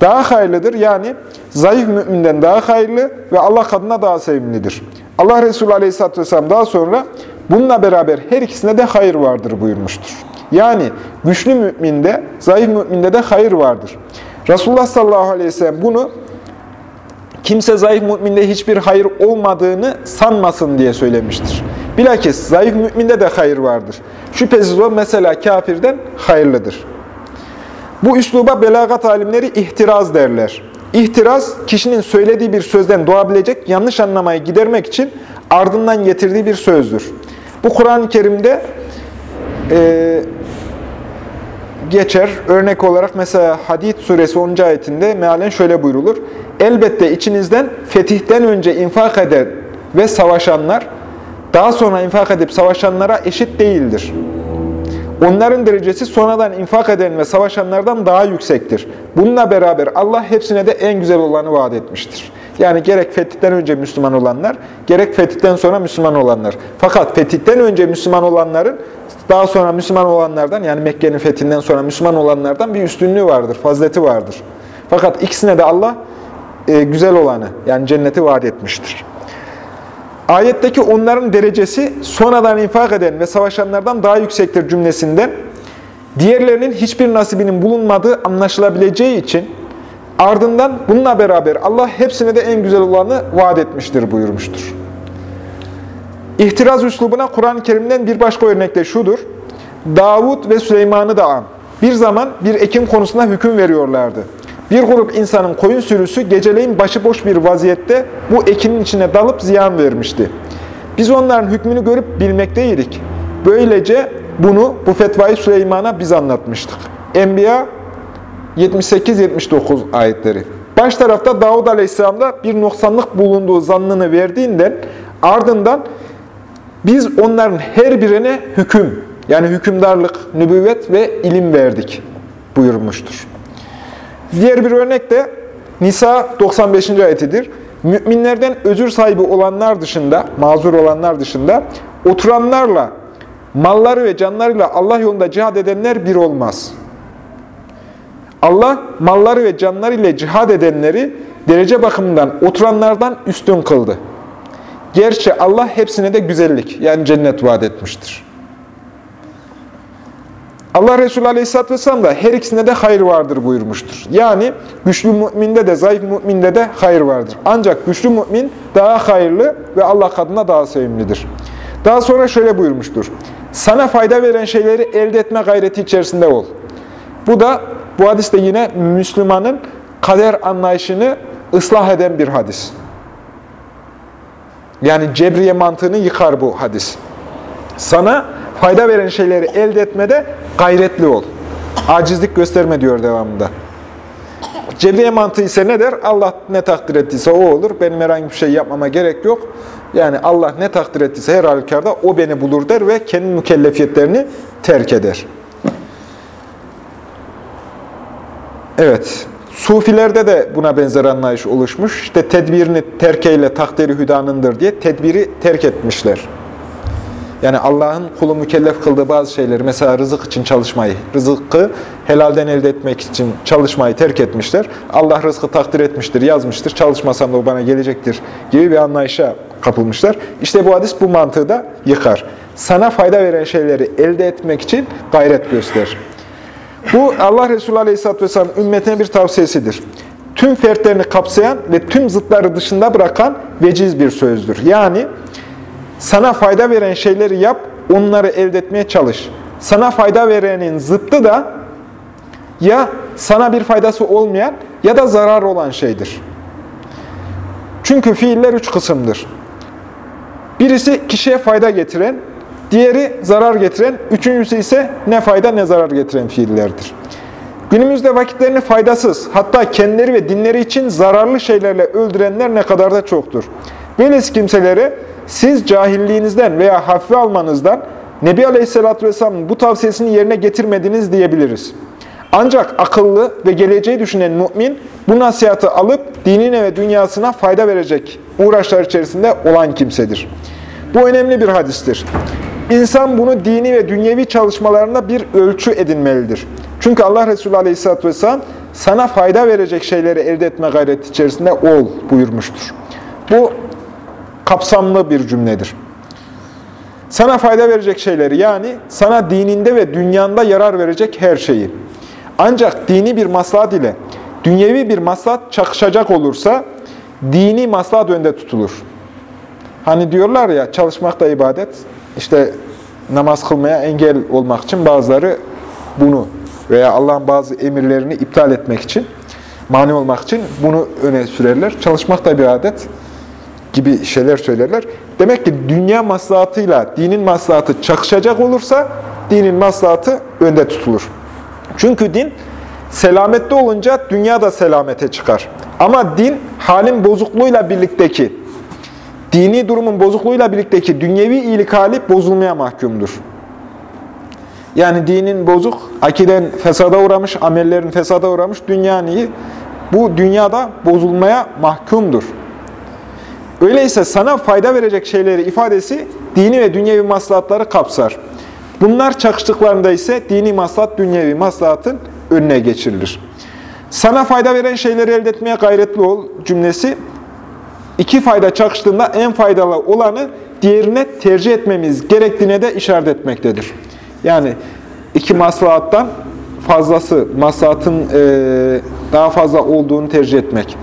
Daha hayırlıdır yani zayıf müminden daha hayırlı ve Allah kadına daha sevimlidir. Allah Resulü Aleyhisselatü Vesselam daha sonra bununla beraber her ikisinde de hayır vardır buyurmuştur. Yani güçlü müminde, zayıf müminde de hayır vardır. Resulullah sallallahu aleyhi ve sellem bunu kimse zayıf müminde hiçbir hayır olmadığını sanmasın diye söylemiştir. Bilakis zayıf müminde de hayır vardır. Şüphesiz o mesela kafirden hayırlıdır. Bu üsluba belagat alimleri ihtiraz derler. İhtiraz, kişinin söylediği bir sözden doğabilecek yanlış anlamayı gidermek için ardından getirdiği bir sözdür. Bu Kur'an-ı Kerim'de e, geçer. Örnek olarak mesela Hadid suresi 10. ayetinde mealen şöyle buyrulur. Elbette içinizden fetihten önce infak eden ve savaşanlar daha sonra infak edip savaşanlara eşit değildir. Onların derecesi sonradan infak eden ve savaşanlardan daha yüksektir. Bununla beraber Allah hepsine de en güzel olanı vaat etmiştir. Yani gerek fetihten önce Müslüman olanlar, gerek fetihten sonra Müslüman olanlar. Fakat fetihten önce Müslüman olanların daha sonra Müslüman olanlardan yani Mekke'nin fethinden sonra Müslüman olanlardan bir üstünlüğü vardır, fazileti vardır. Fakat ikisine de Allah e, güzel olanı yani cenneti vaat etmiştir. Ayetteki onların derecesi sonradan infak eden ve savaşanlardan daha yüksektir cümlesinden diğerlerinin hiçbir nasibinin bulunmadığı anlaşılabileceği için ardından bununla beraber Allah hepsine de en güzel olanı vaat etmiştir buyurmuştur. İhtiraz üslubuna Kur'an-ı Kerim'den bir başka örnek de şudur. Davud ve Süleyman'ı da an. Bir zaman bir ekim konusunda hüküm veriyorlardı. Bir grup insanın koyun sürüsü geceleyin başıboş bir vaziyette bu ekinin içine dalıp ziyan vermişti. Biz onların hükmünü görüp bilmekteydik. Böylece bunu, bu fetvayı Süleyman'a biz anlatmıştık. Enbiya 78-79 ayetleri. Baş tarafta Davud Aleyhisselam'da bir noksanlık bulunduğu zannını verdiğinden ardından biz onların her birine hüküm, yani hükümdarlık, nübüvvet ve ilim verdik buyurmuştur. Diğer bir örnek de Nisa 95. ayetidir. Müminlerden özür sahibi olanlar dışında, mazur olanlar dışında oturanlarla malları ve canlarıyla Allah yolunda cihad edenler bir olmaz. Allah malları ve canlarıyla cihad edenleri derece bakımından oturanlardan üstün kıldı. Gerçi Allah hepsine de güzellik yani cennet vaat etmiştir. Allah Resulü Aleyhisselatü Vesselam da her ikisinde de hayır vardır buyurmuştur. Yani güçlü müminde de zayıf müminde de hayır vardır. Ancak güçlü mümin daha hayırlı ve Allah katında daha sevimlidir. Daha sonra şöyle buyurmuştur. Sana fayda veren şeyleri elde etme gayreti içerisinde ol. Bu da bu hadiste yine Müslümanın kader anlayışını ıslah eden bir hadis. Yani cebriye mantığını yıkar bu hadis. Sana fayda veren şeyleri elde etmede gayretli ol. Acizlik gösterme diyor devamında. Cebriye mantığı ise ne der? Allah ne takdir ettiyse o olur. Benim herhangi bir şey yapmama gerek yok. Yani Allah ne takdir ettiyse her halükarda o beni bulur der ve kendi mükellefiyetlerini terk eder. Evet. Sufilerde de buna benzer anlayış oluşmuş. İşte tedbirini terkeyle takdiri hüdanındır diye tedbiri terk etmişler. Yani Allah'ın kulu mükellef kıldığı bazı şeyleri, mesela rızık için çalışmayı, rızıkı helalden elde etmek için çalışmayı terk etmişler. Allah rızkı takdir etmiştir, yazmıştır, çalışmasam da o bana gelecektir gibi bir anlayışa kapılmışlar. İşte bu hadis bu mantığı da yıkar. Sana fayda veren şeyleri elde etmek için gayret göster. Bu Allah Resulü Aleyhisselatü Vesselam ümmetine bir tavsiyesidir. Tüm fertlerini kapsayan ve tüm zıtları dışında bırakan veciz bir sözdür. Yani sana fayda veren şeyleri yap, onları elde etmeye çalış. Sana fayda verenin zıttı da ya sana bir faydası olmayan ya da zarar olan şeydir. Çünkü fiiller üç kısımdır. Birisi kişiye fayda getiren, diğeri zarar getiren, üçüncüsü ise ne fayda ne zarar getiren fiillerdir. Günümüzde vakitlerini faydasız, hatta kendileri ve dinleri için zararlı şeylerle öldürenler ne kadar da çoktur. Böylesi kimselere siz cahilliğinizden veya hafife almanızdan Nebi Aleyhisselatü Vesselam'ın bu tavsiyesini yerine getirmediniz diyebiliriz. Ancak akıllı ve geleceği düşünen mümin bu nasihatı alıp dinine ve dünyasına fayda verecek uğraşlar içerisinde olan kimsedir. Bu önemli bir hadistir. İnsan bunu dini ve dünyevi çalışmalarında bir ölçü edinmelidir. Çünkü Allah Resulü Aleyhisselatü Vesselam sana fayda verecek şeyleri elde etme gayreti içerisinde ol buyurmuştur. Bu kapsamlı bir cümledir. Sana fayda verecek şeyleri yani sana dininde ve dünyanda yarar verecek her şeyi. Ancak dini bir maslahat ile dünyevi bir maslahat çakışacak olursa dini maslahat önde tutulur. Hani diyorlar ya çalışmak da ibadet. İşte namaz kılmaya engel olmak için bazıları bunu veya Allah'ın bazı emirlerini iptal etmek için, mani olmak için bunu öne sürerler. Çalışmak da bir adet gibi şeyler söylerler. Demek ki dünya maslahatıyla dinin maslahatı çakışacak olursa dinin maslahatı önde tutulur. Çünkü din selamette olunca dünya da selamete çıkar. Ama din halin bozukluğuyla birlikteki, dini durumun bozukluğuyla birlikteki dünyevi iyilik hali bozulmaya mahkumdur. Yani dinin bozuk, akiden fesada uğramış, amellerin fesada uğramış, dünyanın iyi. Bu dünyada bozulmaya mahkumdur. Öyleyse sana fayda verecek şeyleri ifadesi dini ve dünyevi maslahatları kapsar. Bunlar çakıştıklarında ise dini maslahat dünyevi maslahatın önüne geçirilir. Sana fayda veren şeyleri elde etmeye gayretli ol cümlesi iki fayda çakıştığında en faydalı olanı diğerine tercih etmemiz gerektiğine de işaret etmektedir. Yani iki maslahattan fazlası, maslahatın daha fazla olduğunu tercih etmek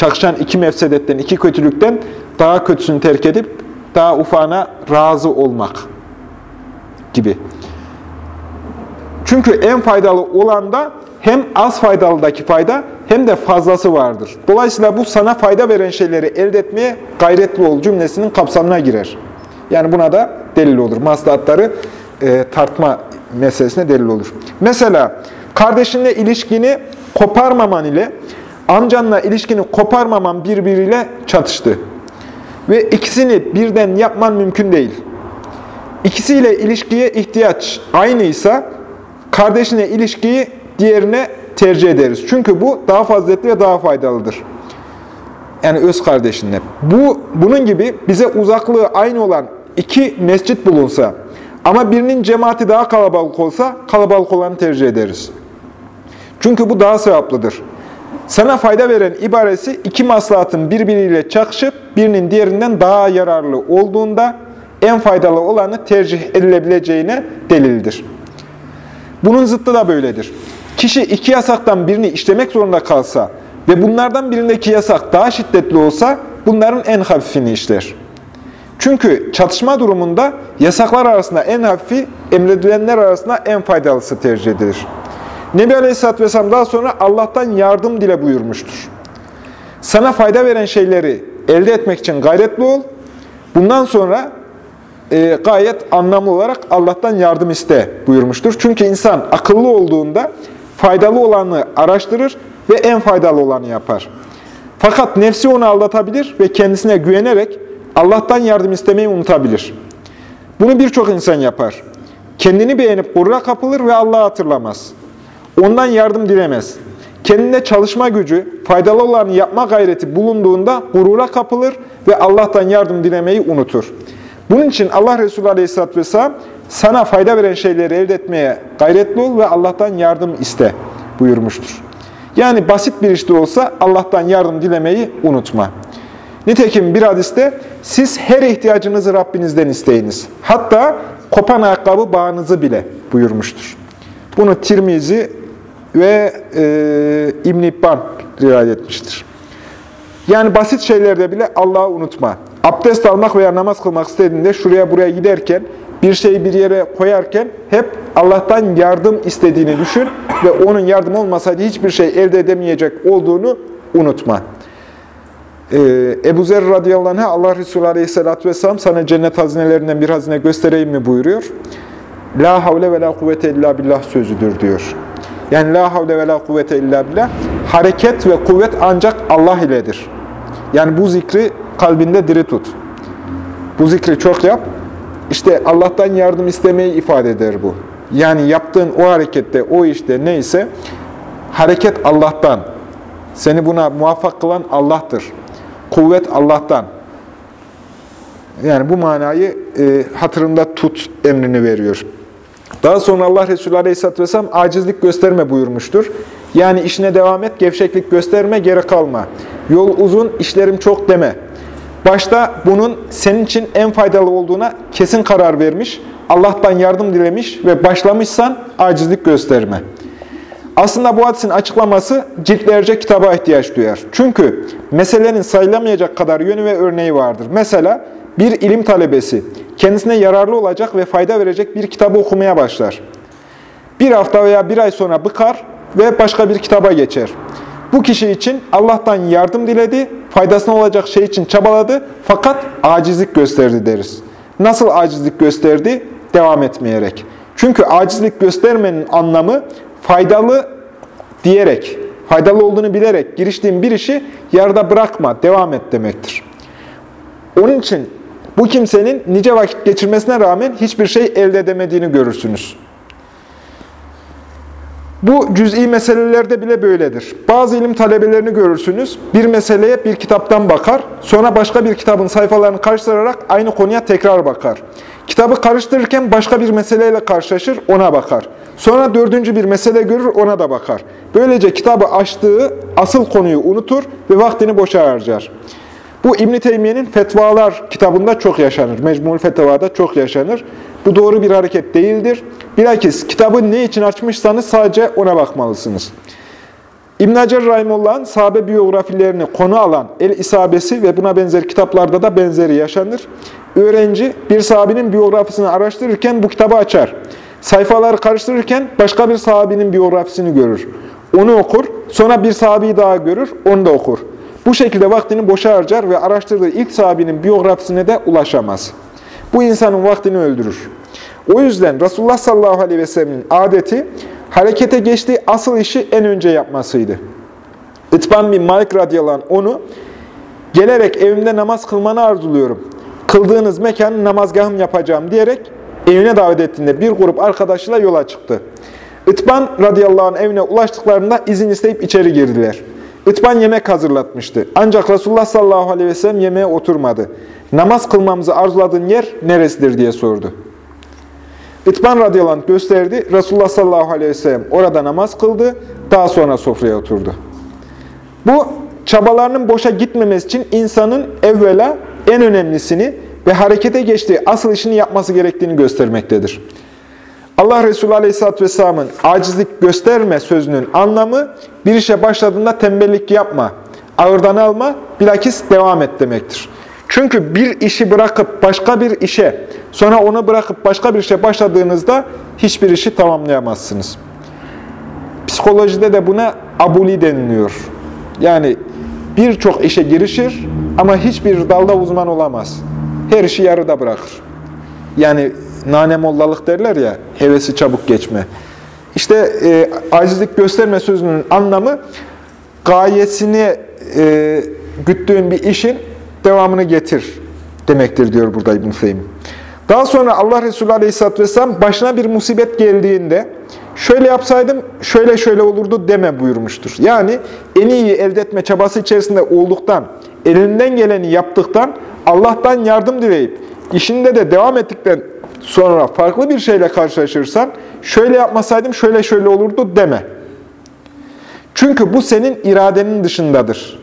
çakışan iki mefsedetten, iki kötülükten daha kötüsünü terk edip daha ufana razı olmak gibi. Çünkü en faydalı olan da hem az faydalıdaki fayda hem de fazlası vardır. Dolayısıyla bu sana fayda veren şeyleri elde etmeye gayretli ol cümlesinin kapsamına girer. Yani buna da delil olur. Maslahatları e, tartma meselesine delil olur. Mesela kardeşinle ilişkini koparmaman ile amcanla ilişkini koparmaman birbiriyle çatıştı. Ve ikisini birden yapman mümkün değil. İkisiyle ilişkiye ihtiyaç aynıysa kardeşine ilişkiyi diğerine tercih ederiz. Çünkü bu daha faziletli ve daha faydalıdır. Yani öz kardeşinle. Bu bunun gibi bize uzaklığı aynı olan iki mescit bulunsa, Ama birinin cemaati daha kalabalık olsa kalabalık olanı tercih ederiz. Çünkü bu daha sevaplıdır. Sana fayda veren ibaresi iki maslahatın birbiriyle çakışıp birinin diğerinden daha yararlı olduğunda en faydalı olanı tercih edilebileceğine delildir. Bunun zıttı da böyledir. Kişi iki yasaktan birini işlemek zorunda kalsa ve bunlardan birindeki yasak daha şiddetli olsa bunların en hafifini işler. Çünkü çatışma durumunda yasaklar arasında en hafifi, emredilenler arasında en faydalısı tercih edilir. Nebi Aleyhisselatü Vesselam daha sonra Allah'tan yardım dile buyurmuştur. Sana fayda veren şeyleri elde etmek için gayretli ol. Bundan sonra e, gayet anlamlı olarak Allah'tan yardım iste buyurmuştur. Çünkü insan akıllı olduğunda faydalı olanı araştırır ve en faydalı olanı yapar. Fakat nefsi onu aldatabilir ve kendisine güvenerek Allah'tan yardım istemeyi unutabilir. Bunu birçok insan yapar. Kendini beğenip gurura kapılır ve Allah'ı hatırlamaz. Ondan yardım dilemez. Kendinde çalışma gücü, faydalı olanı yapma gayreti bulunduğunda gurura kapılır ve Allah'tan yardım dilemeyi unutur. Bunun için Allah Resulü Aleyhisselatü Vesselam sana fayda veren şeyleri elde etmeye gayretli ol ve Allah'tan yardım iste buyurmuştur. Yani basit bir işte olsa Allah'tan yardım dilemeyi unutma. Nitekim bir hadiste siz her ihtiyacınızı Rabbinizden isteyiniz. Hatta kopan ayakkabı bağınızı bile buyurmuştur. Bunu Tirmizi ve e, İbn-i İbban rivayet etmiştir. Yani basit şeylerde bile Allah'ı unutma. Abdest almak veya namaz kılmak istediğinde şuraya buraya giderken, bir şeyi bir yere koyarken hep Allah'tan yardım istediğini düşün ve onun yardım olmasaydı hiçbir şey elde edemeyecek olduğunu unutma. Ee, Ebu Zer radıyallahu anh Allah Resulü aleyhissalatü vesselam sana cennet hazinelerinden bir hazine göstereyim mi buyuruyor. La havle ve la kuvvete illa billah sözüdür diyor. Yani la havle ve la kuvvete illa billah. Hareket ve kuvvet ancak Allah iledir. Yani bu zikri kalbinde diri tut. Bu zikri çok yap. İşte Allah'tan yardım istemeyi ifade eder bu. Yani yaptığın o harekette, o işte neyse hareket Allah'tan. Seni buna muvaffak kılan Allah'tır. Kuvvet Allah'tan. Yani bu manayı e, hatırında tut emrini veriyor. Daha sonra Allah Resulü Aleyhisselatü Vesselam acizlik gösterme buyurmuştur. Yani işine devam et, gevşeklik gösterme, geri kalma. Yol uzun, işlerim çok deme. Başta bunun senin için en faydalı olduğuna kesin karar vermiş, Allah'tan yardım dilemiş ve başlamışsan acizlik gösterme. Aslında bu hadisin açıklaması ciltlerce kitaba ihtiyaç duyar. Çünkü meselenin sayılamayacak kadar yönü ve örneği vardır. Mesela bir ilim talebesi kendisine yararlı olacak ve fayda verecek bir kitabı okumaya başlar. Bir hafta veya bir ay sonra bıkar ve başka bir kitaba geçer. Bu kişi için Allah'tan yardım diledi, faydasına olacak şey için çabaladı fakat acizlik gösterdi deriz. Nasıl acizlik gösterdi? Devam etmeyerek. Çünkü acizlik göstermenin anlamı faydalı diyerek, faydalı olduğunu bilerek giriştiğin bir işi yarıda bırakma, devam et demektir. Onun için bu kimsenin nice vakit geçirmesine rağmen hiçbir şey elde edemediğini görürsünüz. Bu cüz'i meselelerde bile böyledir. Bazı ilim talebelerini görürsünüz. Bir meseleye bir kitaptan bakar, sonra başka bir kitabın sayfalarını karıştırarak aynı konuya tekrar bakar. Kitabı karıştırırken başka bir meseleyle karşılaşır, ona bakar. Sonra dördüncü bir mesele görür, ona da bakar. Böylece kitabı açtığı asıl konuyu unutur ve vaktini boşa harcar. Bu İbn-i Teymiye'nin Fetvalar kitabında çok yaşanır. Mecmul Fetva'da çok yaşanır. Bu doğru bir hareket değildir. Bilakis kitabı ne için açmışsanız sadece ona bakmalısınız. İbn Hacer Rahimullah'ın sahabe biyografilerini konu alan El İsabesi ve buna benzer kitaplarda da benzeri yaşanır. Öğrenci bir sahabinin biyografisini araştırırken bu kitabı açar. Sayfaları karıştırırken başka bir sahabinin biyografisini görür. Onu okur, sonra bir sahabeyi daha görür, onu da okur. Bu şekilde vaktini boşa harcar ve araştırdığı ilk sahabinin biyografisine de ulaşamaz. Bu insanın vaktini öldürür. O yüzden Resulullah sallallahu aleyhi ve sellemin adeti harekete geçtiği asıl işi en önce yapmasıydı. İtban bin Malik radıyallahu onu gelerek evimde namaz kılmanı arzuluyorum. Kıldığınız mekanı namazgahım yapacağım diyerek evine davet ettiğinde bir grup arkadaşıyla yola çıktı. İtban radıyallahu evine ulaştıklarında izin isteyip içeri girdiler. İtban yemek hazırlatmıştı. Ancak Resulullah sallallahu aleyhi ve sellem yemeğe oturmadı. Namaz kılmamızı arzuladığın yer neresidir diye sordu. İtban radıyallahu anh gösterdi. Resulullah sallallahu aleyhi ve sellem orada namaz kıldı. Daha sonra sofraya oturdu. Bu çabalarının boşa gitmemesi için insanın evvela en önemlisini ve harekete geçtiği asıl işini yapması gerektiğini göstermektedir. Allah Resulü Aleyhisselatü Vesselam'ın acizlik gösterme sözünün anlamı bir işe başladığında tembellik yapma, ağırdan alma, bilakis devam et demektir. Çünkü bir işi bırakıp başka bir işe, sonra onu bırakıp başka bir işe başladığınızda hiçbir işi tamamlayamazsınız. Psikolojide de buna abuli deniliyor. Yani birçok işe girişir ama hiçbir dalda uzman olamaz. Her işi yarıda bırakır. Yani nane mollalık derler ya, hevesi çabuk geçme. İşte e, acizlik gösterme sözünün anlamı gayesini e, güttüğün bir işin devamını getir demektir diyor burada İbn-i. Daha sonra Allah Resulü Aleyhisselatü Vesselam başına bir musibet geldiğinde şöyle yapsaydım şöyle şöyle olurdu deme buyurmuştur. Yani en iyi elde etme çabası içerisinde olduktan, elinden geleni yaptıktan, Allah'tan yardım dileyip, işinde de devam ettikten sonra farklı bir şeyle karşılaşırsan, şöyle yapmasaydım şöyle şöyle olurdu deme. Çünkü bu senin iradenin dışındadır.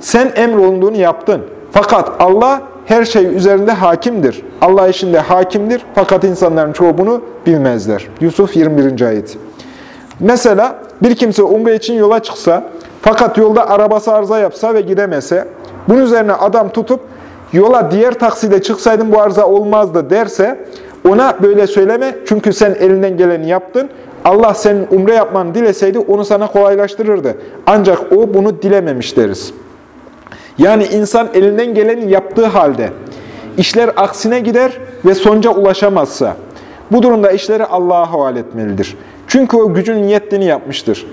Sen emrolunduğunu yaptın. Fakat Allah her şey üzerinde hakimdir. Allah işinde hakimdir. Fakat insanların çoğu bunu bilmezler. Yusuf 21. ayet. Mesela bir kimse umre için yola çıksa, fakat yolda arabası arıza yapsa ve gidemese, bunun üzerine adam tutup, yola diğer taksiyle çıksaydın bu arıza olmazdı derse, ona böyle söyleme çünkü sen elinden geleni yaptın. Allah senin umre yapmanı dileseydi onu sana kolaylaştırırdı. Ancak o bunu dilememiş deriz. Yani insan elinden geleni yaptığı halde işler aksine gider ve sonuca ulaşamazsa bu durumda işleri Allah'a havale etmelidir. Çünkü o gücün yettiğini yapmıştır.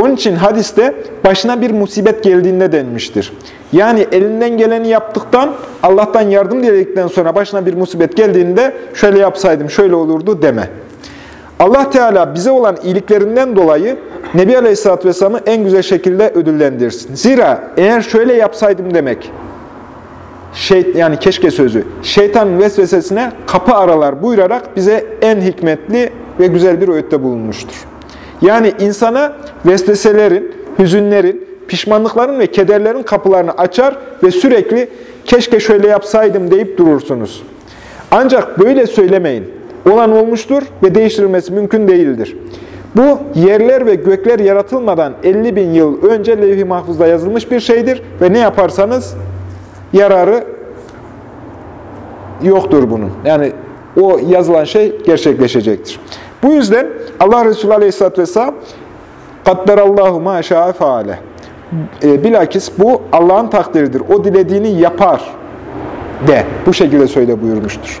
Onun için hadiste başına bir musibet geldiğinde denmiştir. Yani elinden geleni yaptıktan, Allah'tan yardım diledikten sonra başına bir musibet geldiğinde şöyle yapsaydım, şöyle olurdu deme. Allah Teala bize olan iyiliklerinden dolayı Nebi Aleyhisselatü Vesselam'ı en güzel şekilde ödüllendirsin. Zira eğer şöyle yapsaydım demek, şey, yani keşke sözü, şeytanın vesvesesine kapı aralar buyurarak bize en hikmetli ve güzel bir öğütte bulunmuştur. Yani insana vesveselerin, hüzünlerin, pişmanlıkların ve kederlerin kapılarını açar ve sürekli keşke şöyle yapsaydım deyip durursunuz. Ancak böyle söylemeyin. Olan olmuştur ve değiştirilmesi mümkün değildir. Bu yerler ve gökler yaratılmadan 50 bin yıl önce levh-i mahfuzda yazılmış bir şeydir ve ne yaparsanız yararı yoktur bunun. Yani o yazılan şey gerçekleşecektir. Bu yüzden Allah Resulü Aleyhisselatü Vesselam Kadderallahu ma faale. Bilakis bu Allah'ın takdiridir. O dilediğini yapar de. Bu şekilde söyle buyurmuştur.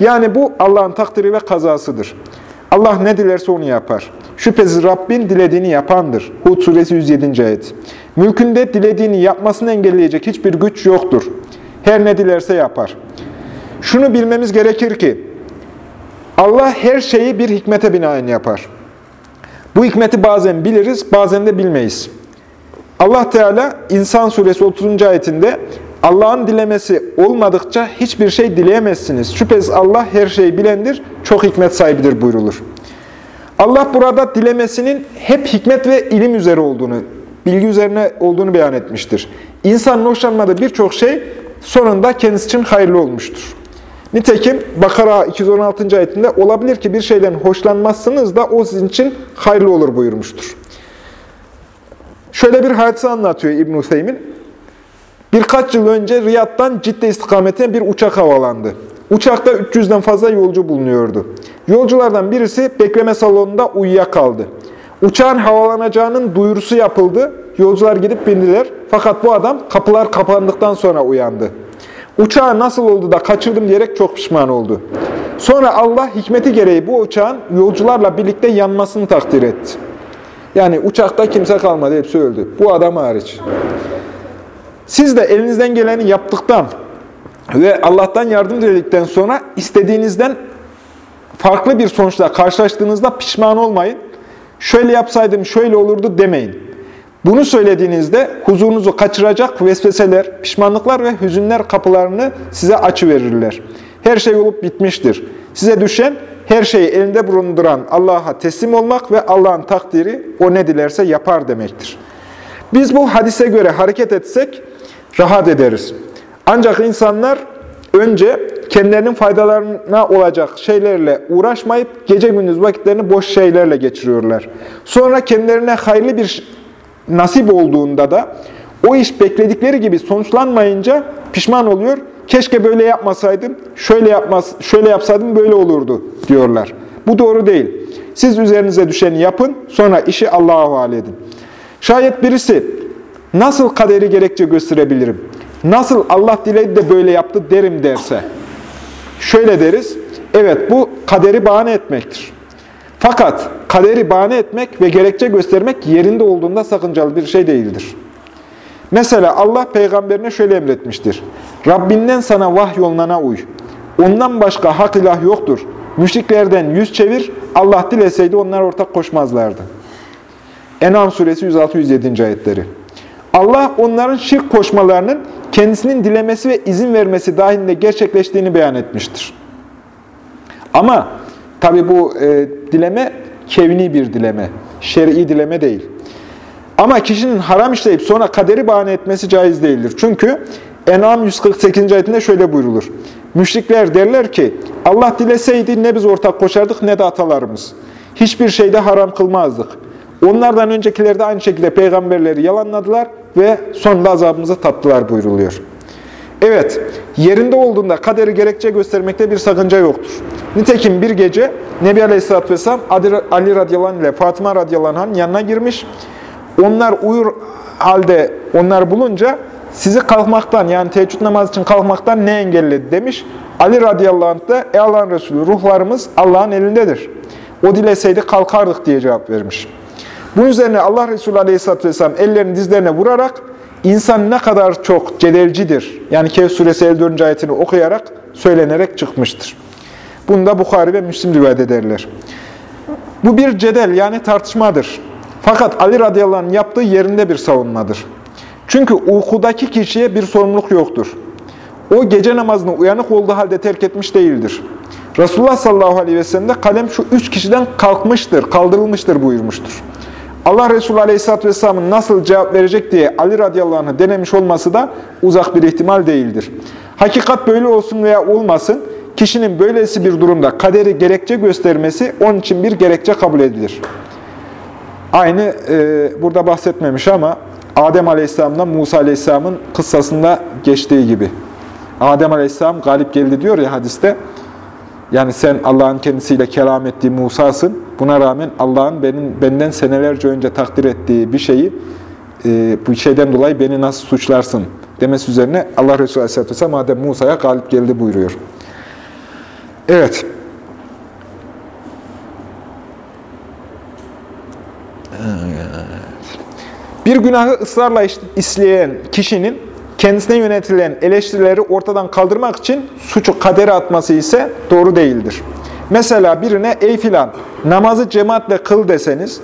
Yani bu Allah'ın takdiri ve kazasıdır. Allah ne dilerse onu yapar. Şüphesiz Rabbin dilediğini yapandır. Hud suresi 107. ayet. Mülkünde dilediğini yapmasını engelleyecek hiçbir güç yoktur. Her ne dilerse yapar. Şunu bilmemiz gerekir ki, Allah her şeyi bir hikmete binaen yapar. Bu hikmeti bazen biliriz, bazen de bilmeyiz. Allah Teala İnsan suresi 30. ayetinde Allah'ın dilemesi olmadıkça hiçbir şey dileyemezsiniz. Şüphesiz Allah her şeyi bilendir, çok hikmet sahibidir buyrulur. Allah burada dilemesinin hep hikmet ve ilim üzere olduğunu, bilgi üzerine olduğunu beyan etmiştir. İnsanın hoşlanmadığı birçok şey sonunda kendisi için hayırlı olmuştur. Nitekim Bakara 216. ayetinde olabilir ki bir şeyden hoşlanmazsınız da o sizin için hayırlı olur buyurmuştur. Şöyle bir hadise anlatıyor İbn-i. Birkaç yıl önce Riyad'dan Cidde istikametine bir uçak havalandı. Uçakta 300'den fazla yolcu bulunuyordu. Yolculardan birisi bekleme salonunda uyuyakaldı. Uçağın havalanacağının duyurusu yapıldı. Yolcular gidip bindiler. Fakat bu adam kapılar kapandıktan sonra uyandı. Uçağı nasıl oldu da kaçırdım diyerek çok pişman oldu. Sonra Allah hikmeti gereği bu uçağın yolcularla birlikte yanmasını takdir etti. Yani uçakta kimse kalmadı, hepsi öldü. Bu adam hariç. Siz de elinizden geleni yaptıktan ve Allah'tan yardım diledikten sonra istediğinizden farklı bir sonuçla karşılaştığınızda pişman olmayın. Şöyle yapsaydım şöyle olurdu demeyin. Bunu söylediğinizde huzurunuzu kaçıracak vesveseler, pişmanlıklar ve hüzünler kapılarını size açıverirler. Her şey olup bitmiştir. Size düşen her şeyi elinde bulunduran Allah'a teslim olmak ve Allah'ın takdiri o ne dilerse yapar demektir. Biz bu hadise göre hareket etsek rahat ederiz. Ancak insanlar önce kendilerinin faydalarına olacak şeylerle uğraşmayıp gece gündüz vakitlerini boş şeylerle geçiriyorlar. Sonra kendilerine hayırlı bir nasip olduğunda da o iş bekledikleri gibi sonuçlanmayınca pişman oluyor. Keşke böyle yapmasaydım, şöyle yapmaz, şöyle yapsaydım böyle olurdu diyorlar. Bu doğru değil. Siz üzerinize düşeni yapın, sonra işi Allah'a havale edin. Şayet birisi nasıl kaderi gerekçe gösterebilirim, nasıl Allah diledi de böyle yaptı derim derse, şöyle deriz, evet bu kaderi bahane etmektir. Fakat kaderi bahane etmek ve gerekçe göstermek yerinde olduğunda sakıncalı bir şey değildir. Mesela Allah peygamberine şöyle emretmiştir. Rabbinden sana vahyolunana uy. Ondan başka hak ilah yoktur. Müşriklerden yüz çevir, Allah dileseydi onlar ortak koşmazlardı. En'am suresi 106-107. ayetleri. Allah onların şirk koşmalarının kendisinin dilemesi ve izin vermesi dahilinde gerçekleştiğini beyan etmiştir. Ama tabi bu e, dileme kevni bir dileme, şer'i dileme değil. Ama kişinin haram işleyip sonra kaderi bahane etmesi caiz değildir. Çünkü En'am 148. ayetinde şöyle buyrulur. Müşrikler derler ki, Allah dileseydi ne biz ortak koşardık ne de atalarımız. Hiçbir şeyde haram kılmazdık. Onlardan öncekiler de aynı şekilde peygamberleri yalanladılar ve sonunda azabımıza tattılar buyruluyor. Evet, yerinde olduğunda kaderi gerekçe göstermekte bir sakınca yoktur. Nitekim bir gece Nebi Aleyhisselatü Vesselam Ali radıyallahu anh ile Fatıma radıyallahu anh'ın yanına girmiş. Onlar uyur halde onları bulunca sizi kalkmaktan yani teheccüd namazı için kalkmaktan ne engelledi demiş. Ali radıyallahu anh da ey Allah'ın Resulü ruhlarımız Allah'ın elindedir. O dileseydi kalkardık diye cevap vermiş. Bunun üzerine Allah Resulü aleyhisselatü vesselam ellerini dizlerine vurarak insan ne kadar çok cedelcidir. Yani Kehf suresi 54. ayetini okuyarak söylenerek çıkmıştır. Bunu da Bukhari ve Müslim rivayet ederler. Bu bir cedel yani tartışmadır. Fakat Ali radıyallahu anh yaptığı yerinde bir savunmadır. Çünkü uykudaki kişiye bir sorumluluk yoktur. O gece namazını uyanık olduğu halde terk etmiş değildir. Resulullah sallallahu aleyhi ve sellem de kalem şu üç kişiden kalkmıştır, kaldırılmıştır buyurmuştur. Allah Resulü aleyhisselatü vesselamın nasıl cevap verecek diye Ali radıyallahu anh'ı denemiş olması da uzak bir ihtimal değildir. Hakikat böyle olsun veya olmasın, kişinin böylesi bir durumda kaderi gerekçe göstermesi onun için bir gerekçe kabul edilir. Aynı e, burada bahsetmemiş ama Adem Aleyhisselam'dan Musa Aleyhisselam'ın kıssasında geçtiği gibi. Adem Aleyhisselam galip geldi diyor ya hadiste. Yani sen Allah'ın kendisiyle kelam ettiği Musa'sın. Buna rağmen Allah'ın benim benden senelerce önce takdir ettiği bir şeyi e, bu şeyden dolayı beni nasıl suçlarsın demesi üzerine Allah Resulü Aleyhisselatü Vesselam Adem Musa'ya galip geldi buyuruyor. Evet. Bir günahı ısrarla işleyen kişinin kendisine yönetilen eleştirileri ortadan kaldırmak için suçu kadere atması ise doğru değildir. Mesela birine ey filan namazı cemaatle kıl deseniz,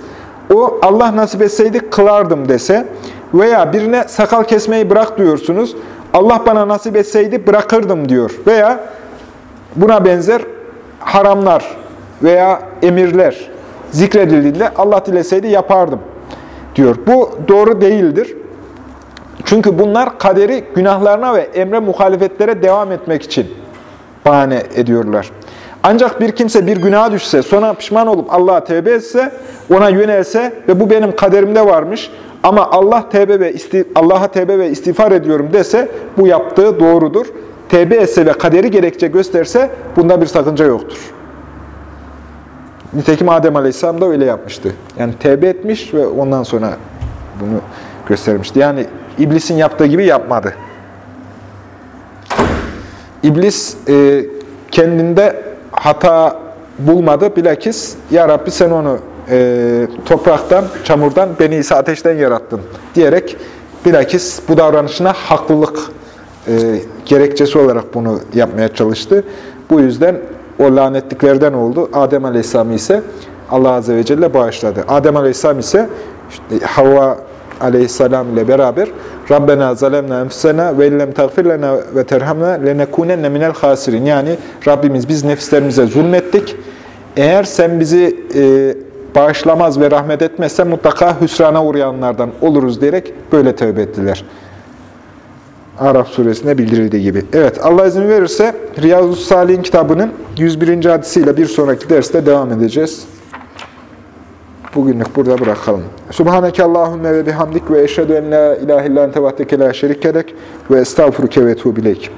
o Allah nasip etseydi kılardım dese veya birine sakal kesmeyi bırak diyorsunuz, Allah bana nasip etseydi bırakırdım diyor veya buna benzer haramlar veya emirler zikredildiğinde Allah dileseydi yapardım diyor. Bu doğru değildir. Çünkü bunlar kaderi günahlarına ve emre muhalefetlere devam etmek için bahane ediyorlar. Ancak bir kimse bir günaha düşse, sonra pişman olup Allah'a tevbe etse, ona yönelse ve bu benim kaderimde varmış ama Allah tevbe ve Allah'a tevbe ve istiğfar ediyorum dese bu yaptığı doğrudur. Tevbe etse ve kaderi gerekçe gösterse bunda bir sakınca yoktur. Nitekim Adem Aleyhisselam da öyle yapmıştı. Yani tevbe etmiş ve ondan sonra bunu göstermişti. Yani iblisin yaptığı gibi yapmadı. İblis e, kendinde hata bulmadı. Bilakis Ya Rabbi sen onu e, topraktan, çamurdan, beni ise ateşten yarattın diyerek bilakis bu davranışına haklılık e, gerekçesi olarak bunu yapmaya çalıştı. Bu yüzden o lanetliklerden oldu. Adem Aleyhisselam ise Allah Azze ve Celle bağışladı. Adem Aleyhisselam ise işte Havva Aleyhisselam ile beraber Rabbena zalemna enfusena ve illem tagfir lena ve terhamna lenekunenne minel hasirin. Yani Rabbimiz biz nefislerimize zulmettik. Eğer sen bizi e, bağışlamaz ve rahmet etmezsen mutlaka hüsrana uğrayanlardan oluruz diyerek böyle tövbe ettiler. Araf suresinde bildirildiği gibi. Evet, Allah izin verirse Riyazu Salih'in kitabının 101. hadisiyle bir sonraki derste devam edeceğiz. Bugünlük burada bırakalım. Subhaneke Allahümme ve bihamdik ve eşhedü en la ilahe illan tevahdeke la şerikelek ve estağfuruke ve tuğbileyk.